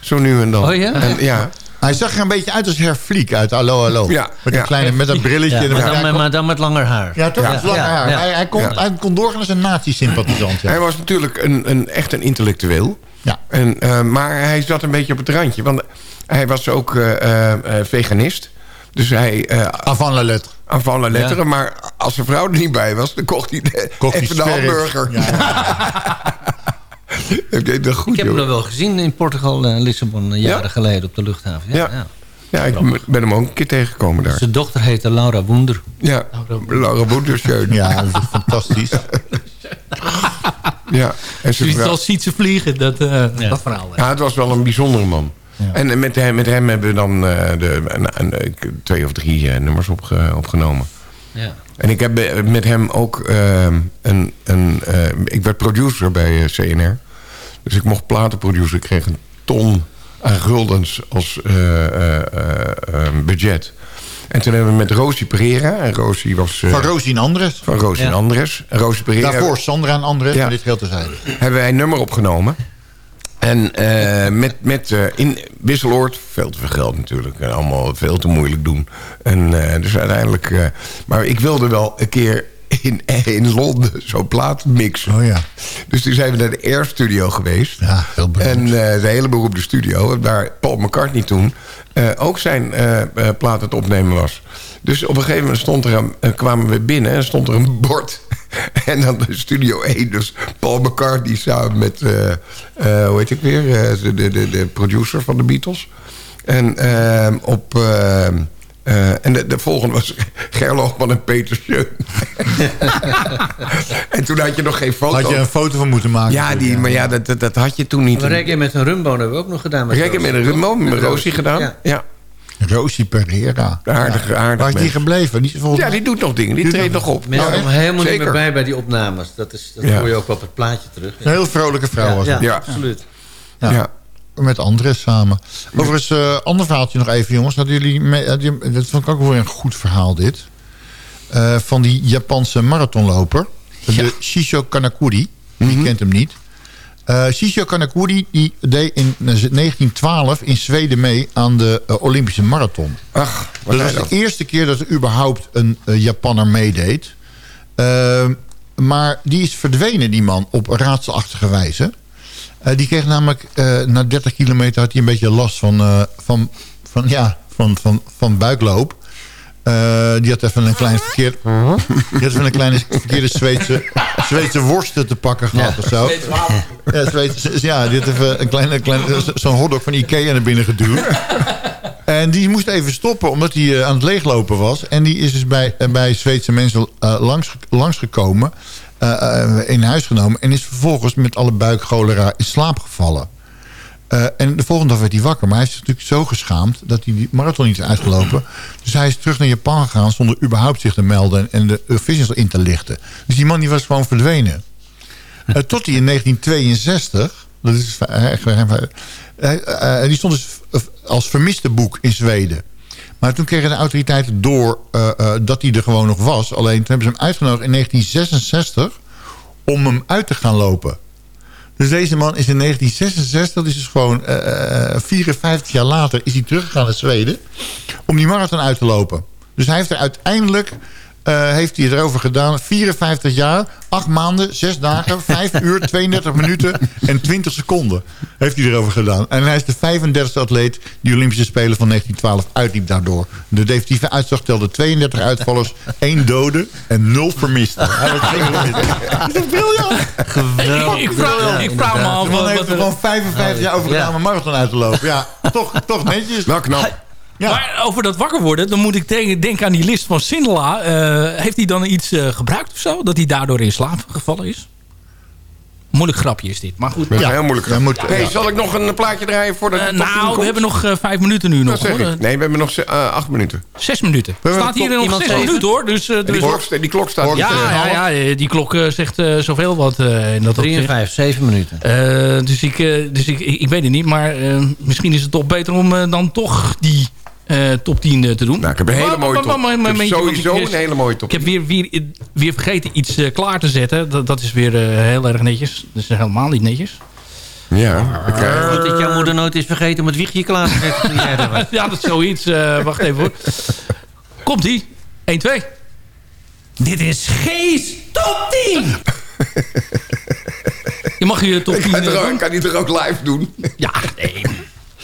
Zo nu en dan. Oh ja? En, ja. Hij zag er een beetje uit als Herfliek uit Hallo Hallo. Ja, Met, ja. een kleine, met dat brilletje. Ja, en maar, dan, maar dan met langer haar. ja, toch? Met lange Ja, haar. Hij, hij, kon, hij kon doorgaan als een nazi-sympathisant. Hij was natuurlijk een, een, echt een intellectueel. Ja. En, eh, maar hij zat een beetje op het randje. Want hij was ook eh, eh, eh, veganist. Dus hij... eh Avant la lettre. avant la lettre. Maar als zijn vrouw er niet bij was... dan kocht hij de, Kocht even de hamburger. Ja, dat goed, Ik heb hem nog wel gezien in Portugal, eh, Lissabon, jaren Ja? geleden op de luchthaven. Ja, Ja. ja. Ja, ik ben hem ook een keer tegengekomen daar. Zijn dochter heette Laura Woender. Ja, Laura Boedersjeun. ja, dat is fantastisch. Ja, en zijn vrouw- ziet ze vliegen, dat, eh, dat verhaal. hè. Ja, het was wel een bijzondere man. En eh, met hem, met hem hebben we dan eh, de, een, een- een- twee of drie eh, nummers opge- opgenomen. Ja. En ik heb met hem ook eh, een... een eh, ik werd producer bij CNR. Dus ik mocht platen produceren. Ik kreeg een ton aan guldens als budget. En toen hebben we met Rosie Pereira... En Rosie was... eh, Van Rosie en Andres. van Rosie Ja. en Andres. En Rosie Pereira... Daarvoor Sandra en Andres, Ja. maar dit geldt terzijde. hebben wij een nummer opgenomen. En eh, met, met eh, in Wisseloord, veel te veel geld natuurlijk. En allemaal veel te moeilijk doen. En eh, dus uiteindelijk... eh, maar ik wilde wel een keer in, in Londen zo'n plaat mixen. Oh ja. Dus toen zijn we naar de Air Studio geweest. Ja, heel beroemd. En eh de hele beroemde studio. en Daar Paul McCartney toen eh, ook zijn eh eh, plaat aan het opnemen was. Dus op een gegeven moment stond er een, eh, kwamen we binnen en stond er een bord. En dan de Studio 1. Dus Paul McCartney samen met, eh, eh, hoe heet ik weer, eh, de, de, de, producer van de Beatles. En op... en de, de volgende was Gerloogman en Peter Schön. en toen had je nog geen foto. Had je een foto van moeten maken. Ja, die, maar ja, dat, dat, dat had je toen niet. Maar reggae met een rumbo hebben we ook nog gedaan. Met Reggae met een rumbo, met Rosie gedaan. Ja. Ja. Rosie Pereira. Aardig, Ja. aardig Waar is die gebleven? Die, volgens Ja, die doet nog dingen. Die treedt nog- op. Men Nou, helemaal niet meer bij bij die opnames. Dat, is, dat Ja. hoor je ook op het plaatje terug. Een heel vrolijke vrouw was ja, het. ja, Ja. absoluut. Ja. Ja. Met Andres samen. Overigens, eh ander verhaaltje nog even, jongens. Hadden jullie mee, hadden dat vond ik ook wel weer een goed verhaal, dit. Eh, van die Japanse marathonloper. De Shisho Kanakuri. Wie kent hem niet? Eh Shisho Kanakuri die deed in 1912 in Zweden mee aan de eh, Olympische marathon. Ach, wat Dat was de eerste keer dat er überhaupt een eh, Japanner meedeed. Ehm, maar die is verdwenen, die man, op raadselachtige wijze. Eh, die kreeg namelijk, eh, na 30 kilometer had hij een beetje last van, eh, van, van, ja, van, van, van buikloop. Eh, die had even een klein verkeerd, die had even een kleine verkeerde Zweedse, Zweedse worsten te pakken gehad of zo. Ja, Zweedse, ja, die had even een kleine, kleine, zo'n hotdog van Ikea naar binnen geduwd. En die moest even stoppen omdat hij eh, aan het leeglopen was. En die is dus bij, eh, bij Zweedse mensen eh, langs, langsgekomen. in huis genomen. En is vervolgens met alle buikcholera in slaap gevallen. Eh, en de volgende dag werd hij wakker. Maar hij is natuurlijk zo geschaamd dat hij die marathon niet is uitgelopen. Dus hij is terug naar Japan gegaan zonder überhaupt zich te melden en de officials in te lichten. Dus die man die was gewoon verdwenen. Eh, tot hij in 1962, dat is eh, die stond dus als vermiste boek in Zweden. Maar toen kregen de autoriteiten door dat hij er gewoon nog was. Alleen toen hebben ze hem uitgenodigd in 1966 om hem uit te gaan lopen. Dus deze man is in 1966, dat is dus gewoon eh, eh, 54 jaar later... is hij teruggegaan naar Zweden om die marathon uit te lopen. Dus hij heeft er uiteindelijk... eh, heeft hij erover gedaan. 54 jaar, 8 maanden, 6 dagen, 5 uur, 32 minuten en 20 seconden. Heeft hij erover gedaan. En hij is de 35e atleet die Olympische Spelen van 1912 uitliep daardoor. De definitieve uitslag telde 32 uitvallers, 1 dode en 0 vermisten. Hij was geen Dat is briljant? Ik, ik vraag, ik vraag me af... Wat- heeft er gewoon 55 jaar over gedaan om een marathon uit te lopen. Ja, toch, toch netjes. Wel knap. Maar over dat wakker worden, dan moet ik denken, denken aan die list van Sindela. Eh, heeft hij dan iets eh, gebruikt of zo? Dat hij daardoor in slaap gevallen is? Moeilijk grapje is dit, maar goed. Is heel moeilijk. Ja, moet- hey, zal ik nog een plaatje draaien voordat Eh, de top 10 nou, komt? we hebben nog eh, vijf minuten nu nog. Hoor. Nee, we hebben nog eh, acht minuten. Zes minuten. hebben Staat hier nog iemand zes zeven? minuten hoor. Dus, eh, die, dus- klok, die klok staat ja, eh, ja, ja, die klok eh, zegt eh, zoveel wat eh, in dat 3 en. 5, 7 minuten. Eh, dus ik, eh, dus ik, ik, ik weet het niet. Maar eh, misschien is het toch beter om eh, dan toch die eh, top 10 eh, te doen. Nou, ik heb een hele mooie top. maar- Ik maar- heb maar- sowieso ik- een hele mooie top. Ik heb weer, weer, weer vergeten iets eh, klaar te zetten. Dat, dat is weer heel erg netjes. Dat is helemaal niet netjes. Ja, we krijgen- Goed dat jouw moeder nooit is vergeten om het wiegje klaar te zetten. ja, dat is zoiets. eh, wacht even hoor. Komt-ie. 1, 2. Dit is Gees Top 10. Je mag je top Ik 10 kan, het eh, er ook- doen. kan die er ook live doen. Ja, nee.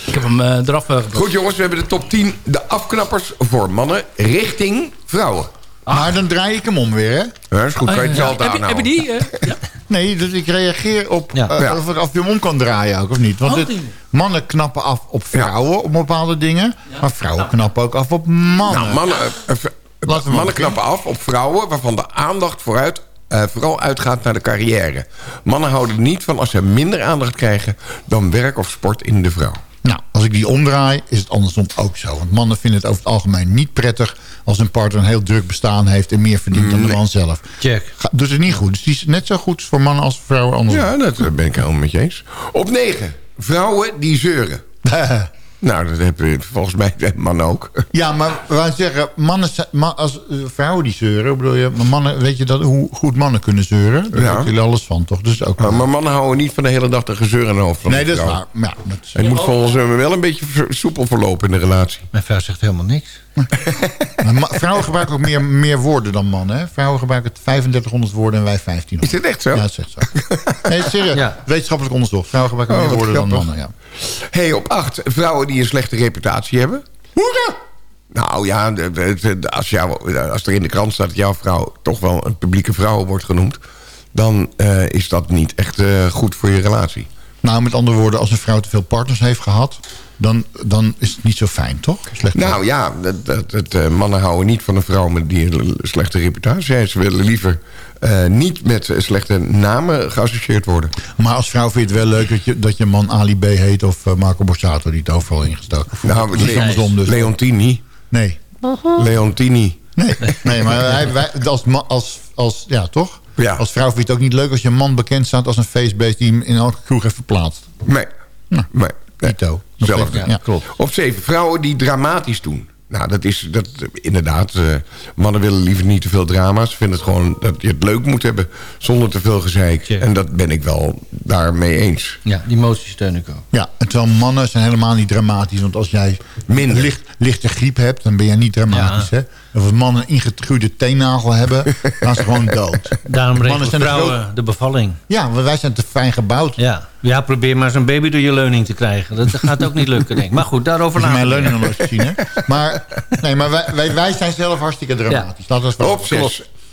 Ik heb hem eh, eraf eh, Goed jongens, we hebben de top 10. De afknappers voor mannen richting vrouwen. Maar dan draai ik hem om weer, hè? Ja, is goed, kan je het Ja, zelf heb, je, heb je die? eh? ja. Nee, dus ik reageer op Ja. Of, of je hem om kan draaien ook, of niet. Want het- mannen knappen af op vrouwen op bepaalde dingen. Maar vrouwen knappen ook af op mannen. Nou, mannen, v- Laten we mannen knappen af op vrouwen... waarvan de aandacht vooruit, eh, vooral uitgaat naar de carrière. Mannen houden niet van als ze minder aandacht krijgen... dan werk of sport in de vrouw. Nou, als ik die omdraai, is het andersom ook zo. Want mannen vinden het over het algemeen niet prettig... als een partner een heel druk bestaan heeft... en meer verdient dan de man zelf. Check. Ga- Dus het niet goed. Dus die is net zo goed voor mannen als voor vrouwen andersom. Ja, dat eh, ben ik helemaal met je eens. Op 9. Vrouwen die zeuren. Nou, dat hebben volgens mij de mannen ook. Ja, maar wij zeggen, mannen, als eh, vrouwen die zeuren, bedoel je, maar mannen, weet je dat, hoe goed mannen kunnen zeuren? Daar Ja. weten jullie alles van, toch? Dus ook Maar, maar mannen houden niet van de hele dag de gezeur in hun hoofd van nee, dat is waar. Maar Ja, dat is- Het moet volgens hem wel een beetje soepel verlopen in de relatie. Mijn vrouw zegt helemaal niks. Vrouwen gebruiken ook meer, meer woorden dan mannen. Hè? Vrouwen gebruiken 3500 woorden en wij 1500. Is dit echt zo? Ja, dat is echt zo. Nee, serieus. Ja. Wetenschappelijk onderzocht. Vrouwen gebruiken Oh, meer woorden dan mannen. Ja. hey, op 8. Vrouwen die een slechte reputatie hebben. Hoera! Nou ja, de- de- de- als, jou, als er in de krant staat dat jouw vrouw toch wel een publieke vrouw wordt genoemd... dan eh, is dat niet echt eh, goed voor je relatie. Nou, met andere woorden, als een vrouw te veel partners heeft gehad... dan, dan is het niet zo fijn, toch? Slecht Nou ja, dat, dat, dat, eh, mannen houden niet van een vrouw met die een slechte reputatie heeft. Ze willen liever eh, niet met slechte namen geassocieerd worden. Maar als vrouw vind je het wel leuk dat je, dat je man Ali B heet... of eh, Marco Borsato die het overal ingestoken heeft. Nou, Le- andersom dus. Leontini. Nee. Leontini. Nee, nee maar hij, wij, als, als, als, ja, toch? Ja. Als vrouw vind je het ook niet leuk als je man bekend staat als een feestbeest... die hem in elke kroeg heeft verplaatst. Nee. Nou, nee. Ito. Ja, klopt. Op zeven, vrouwen die dramatisch doen. Nou, dat is dat, inderdaad. eh, mannen willen liever niet te veel drama's. Ze vinden het gewoon dat je het leuk moet hebben zonder te veel gezeik. En dat ben ik wel daarmee eens. Ja, die motie steun ik ook. Ja, en terwijl mannen zijn helemaal niet dramatisch. Want als jij Minder. Licht, lichte griep hebt, dan ben jij niet dramatisch. Hè? Of als mannen een ingegroeide teennagel hebben, dan zijn ze gewoon dood. Daarom Mannen regelen zijn de vrouwen groot- de bevalling. Ja, wij zijn te fijn gebouwd. Ja. Ja, probeer maar zo'n baby door je leuning te krijgen. Dat gaat ook niet lukken, denk ik. Maar goed, daarover Dat is later. mijn leuning nog nooit gezien, hè? Maar, nee, maar wij, wij, wij zijn zelf hartstikke dramatisch. Het wel Op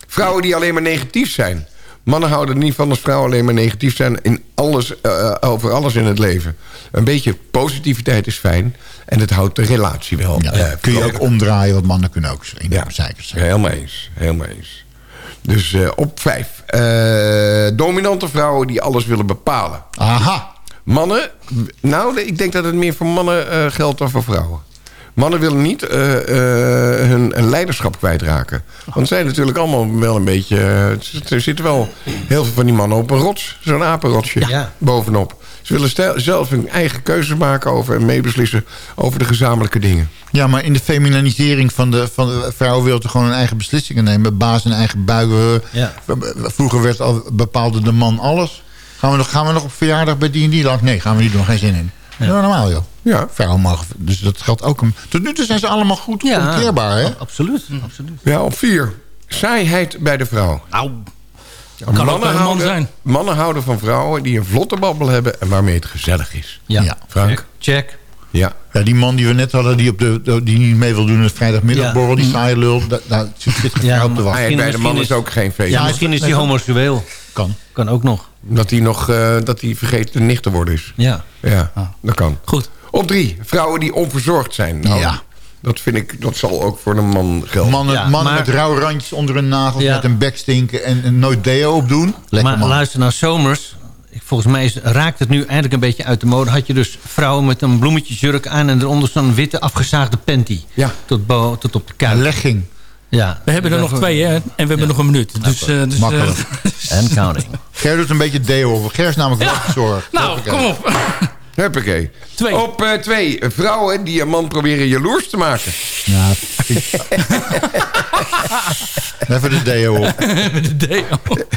vrouwen die alleen maar negatief zijn. Mannen houden er niet van als vrouwen alleen maar negatief zijn... In alles, eh, over alles in het leven. Een beetje positiviteit is fijn. En het houdt de relatie wel. Ja, kun je ook omdraaien, want mannen kunnen ook in Ja, zeikers zijn. helemaal eens. Helemaal eens. Dus eh, op vijf. Eh, dominante vrouwen die alles willen bepalen. Aha. Mannen, nou, ik denk dat het meer voor mannen eh, geldt dan voor vrouwen. Mannen willen niet eh, eh, hun leiderschap kwijtraken. Want het zijn natuurlijk allemaal wel een beetje... er zitten wel heel veel van die mannen op een rots. Zo'n apenrotsje Ja. bovenop. Ze willen stel- zelf hun eigen keuzes maken over en meebeslissen over de gezamenlijke dingen. Ja, maar in de femininisering van de, van de vrouwen wil gewoon hun eigen beslissingen nemen. Baas en eigen buigen. Ja. Vroeger werd al, bepaalde de man alles. Gaan we nog, gaan we nog op verjaardag bij die en die lang? Nee, gaan we niet doen. Geen zin in. Ja. normaal joh. Ja. Vrouwen mogen, dus dat geldt ook. Om, tot nu toe zijn ze allemaal goed Ja. omkeerbaar, hè? Absoluut. absoluut. Ja, op vier. Saaiheid bij de vrouw. Nou, mannen, houden, zijn. mannen houden van vrouwen die een vlotte babbel hebben... en waarmee het gezellig is. Ja. Ja. Frank? Check. Ja. Ja, die man die we net hadden, die, op de, die niet mee wil doen in de vrijdagmiddagborrel, die saaie lul, da- daar zit zit geen Ja, op te maar- wachten. Hij, bij de misschien man is is- ook geen feest. Ja, misschien is hij homoseksueel. Kan. Kan ook nog. Dat hij nog eh, dat hij vergeet een nicht te worden is. Ja. Ja, dat kan. Goed. Op drie. Vrouwen die onverzorgd zijn. Nou, Ja. Dat vind ik, dat zal ook voor een man gelden. Mannen, Ja, mannen maar- met rauwe randjes onder hun nagels, Ja. met een bek stinken en, en nooit deo opdoen. Lekker maar man. luister naar zomers. Ik- Volgens mij is, raakt het nu eindelijk een beetje uit de mode. Had je dus vrouwen met een bloemetjesjurk aan... en eronder zo'n witte afgezaagde panty. Ja. Tot, bo- tot op de Een kuit. legging. Ja. We hebben er nog twee, hè? En we hebben nog een minuut. Dus, eh, dus, eh, Makkelijk. En counting. Ger doet een beetje deo op. Ger is namelijk Ja. wachtverzorgd. nou, kom op. Huppakee. Twee. Op eh, twee. Vrouwen die een man proberen jaloers te maken. Ja, Even de deo op. Met de deo.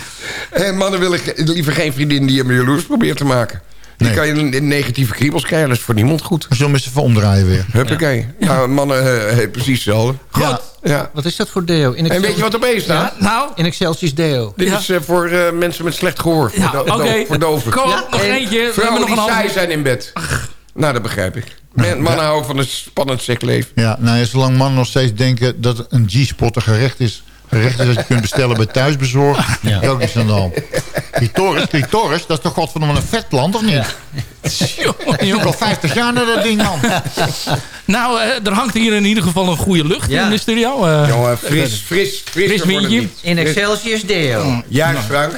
Eh, mannen willen liever geen vriendin die hem jaloers probeert te maken. Die Nee. kan je negatieve kriebels krijgen. Dat is voor niemand goed. Zullen we eens even omdraaien weer? Huppakee. Ja, mannen eh, heeft precies hetzelfde. Ja. Ja. Wat is dat voor deo? In En weet je wat op één staat? Nou, In Excelsius deo. Dit Ja. is eh, voor eh, mensen met slecht gehoor. Voor, ja, do- oké. voor doven. Kom nog En eentje. We hebben Vrouwen nog die een saai zijn in bed. Nou, dat begrijp ik. Men- mannen houden van een spannend seksleven. Ja, nou ja, zolang mannen nog steeds denken dat een G-spot een gerecht is... gerecht is dat je kunt bestellen bij thuisbezorgd... Ja. is niks aan de hand. Clitoris, clitoris, dat is toch godverdomme een vetplant, of niet? Heb jongen. al 50 jaar naar dat ding, man. Nou, eh, er hangt hier in ieder geval een goede lucht Ja. in de studio. eh. Jongen, fris, fris, fris. Fris windje. In Excelsius deo. Juist, Frank.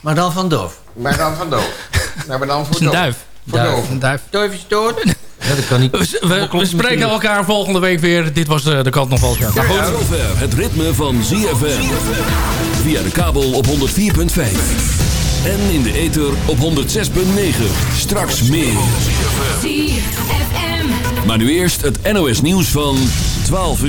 Maar dan van doof. Maar dan van doof. Nou, maar dan is voor een doof. duif. Duif. doof. Een duif. Doof is dood. Ja, dat kan niet. We, we, we spreken elkaar volgende week weer. Dit was eh, de kant nog wel. Ja. Tot zover het ritme van ZFM. Via de kabel op 104.5. En in de ether op 106.9. Straks meer. Maar nu eerst het NOS nieuws van 12 uur.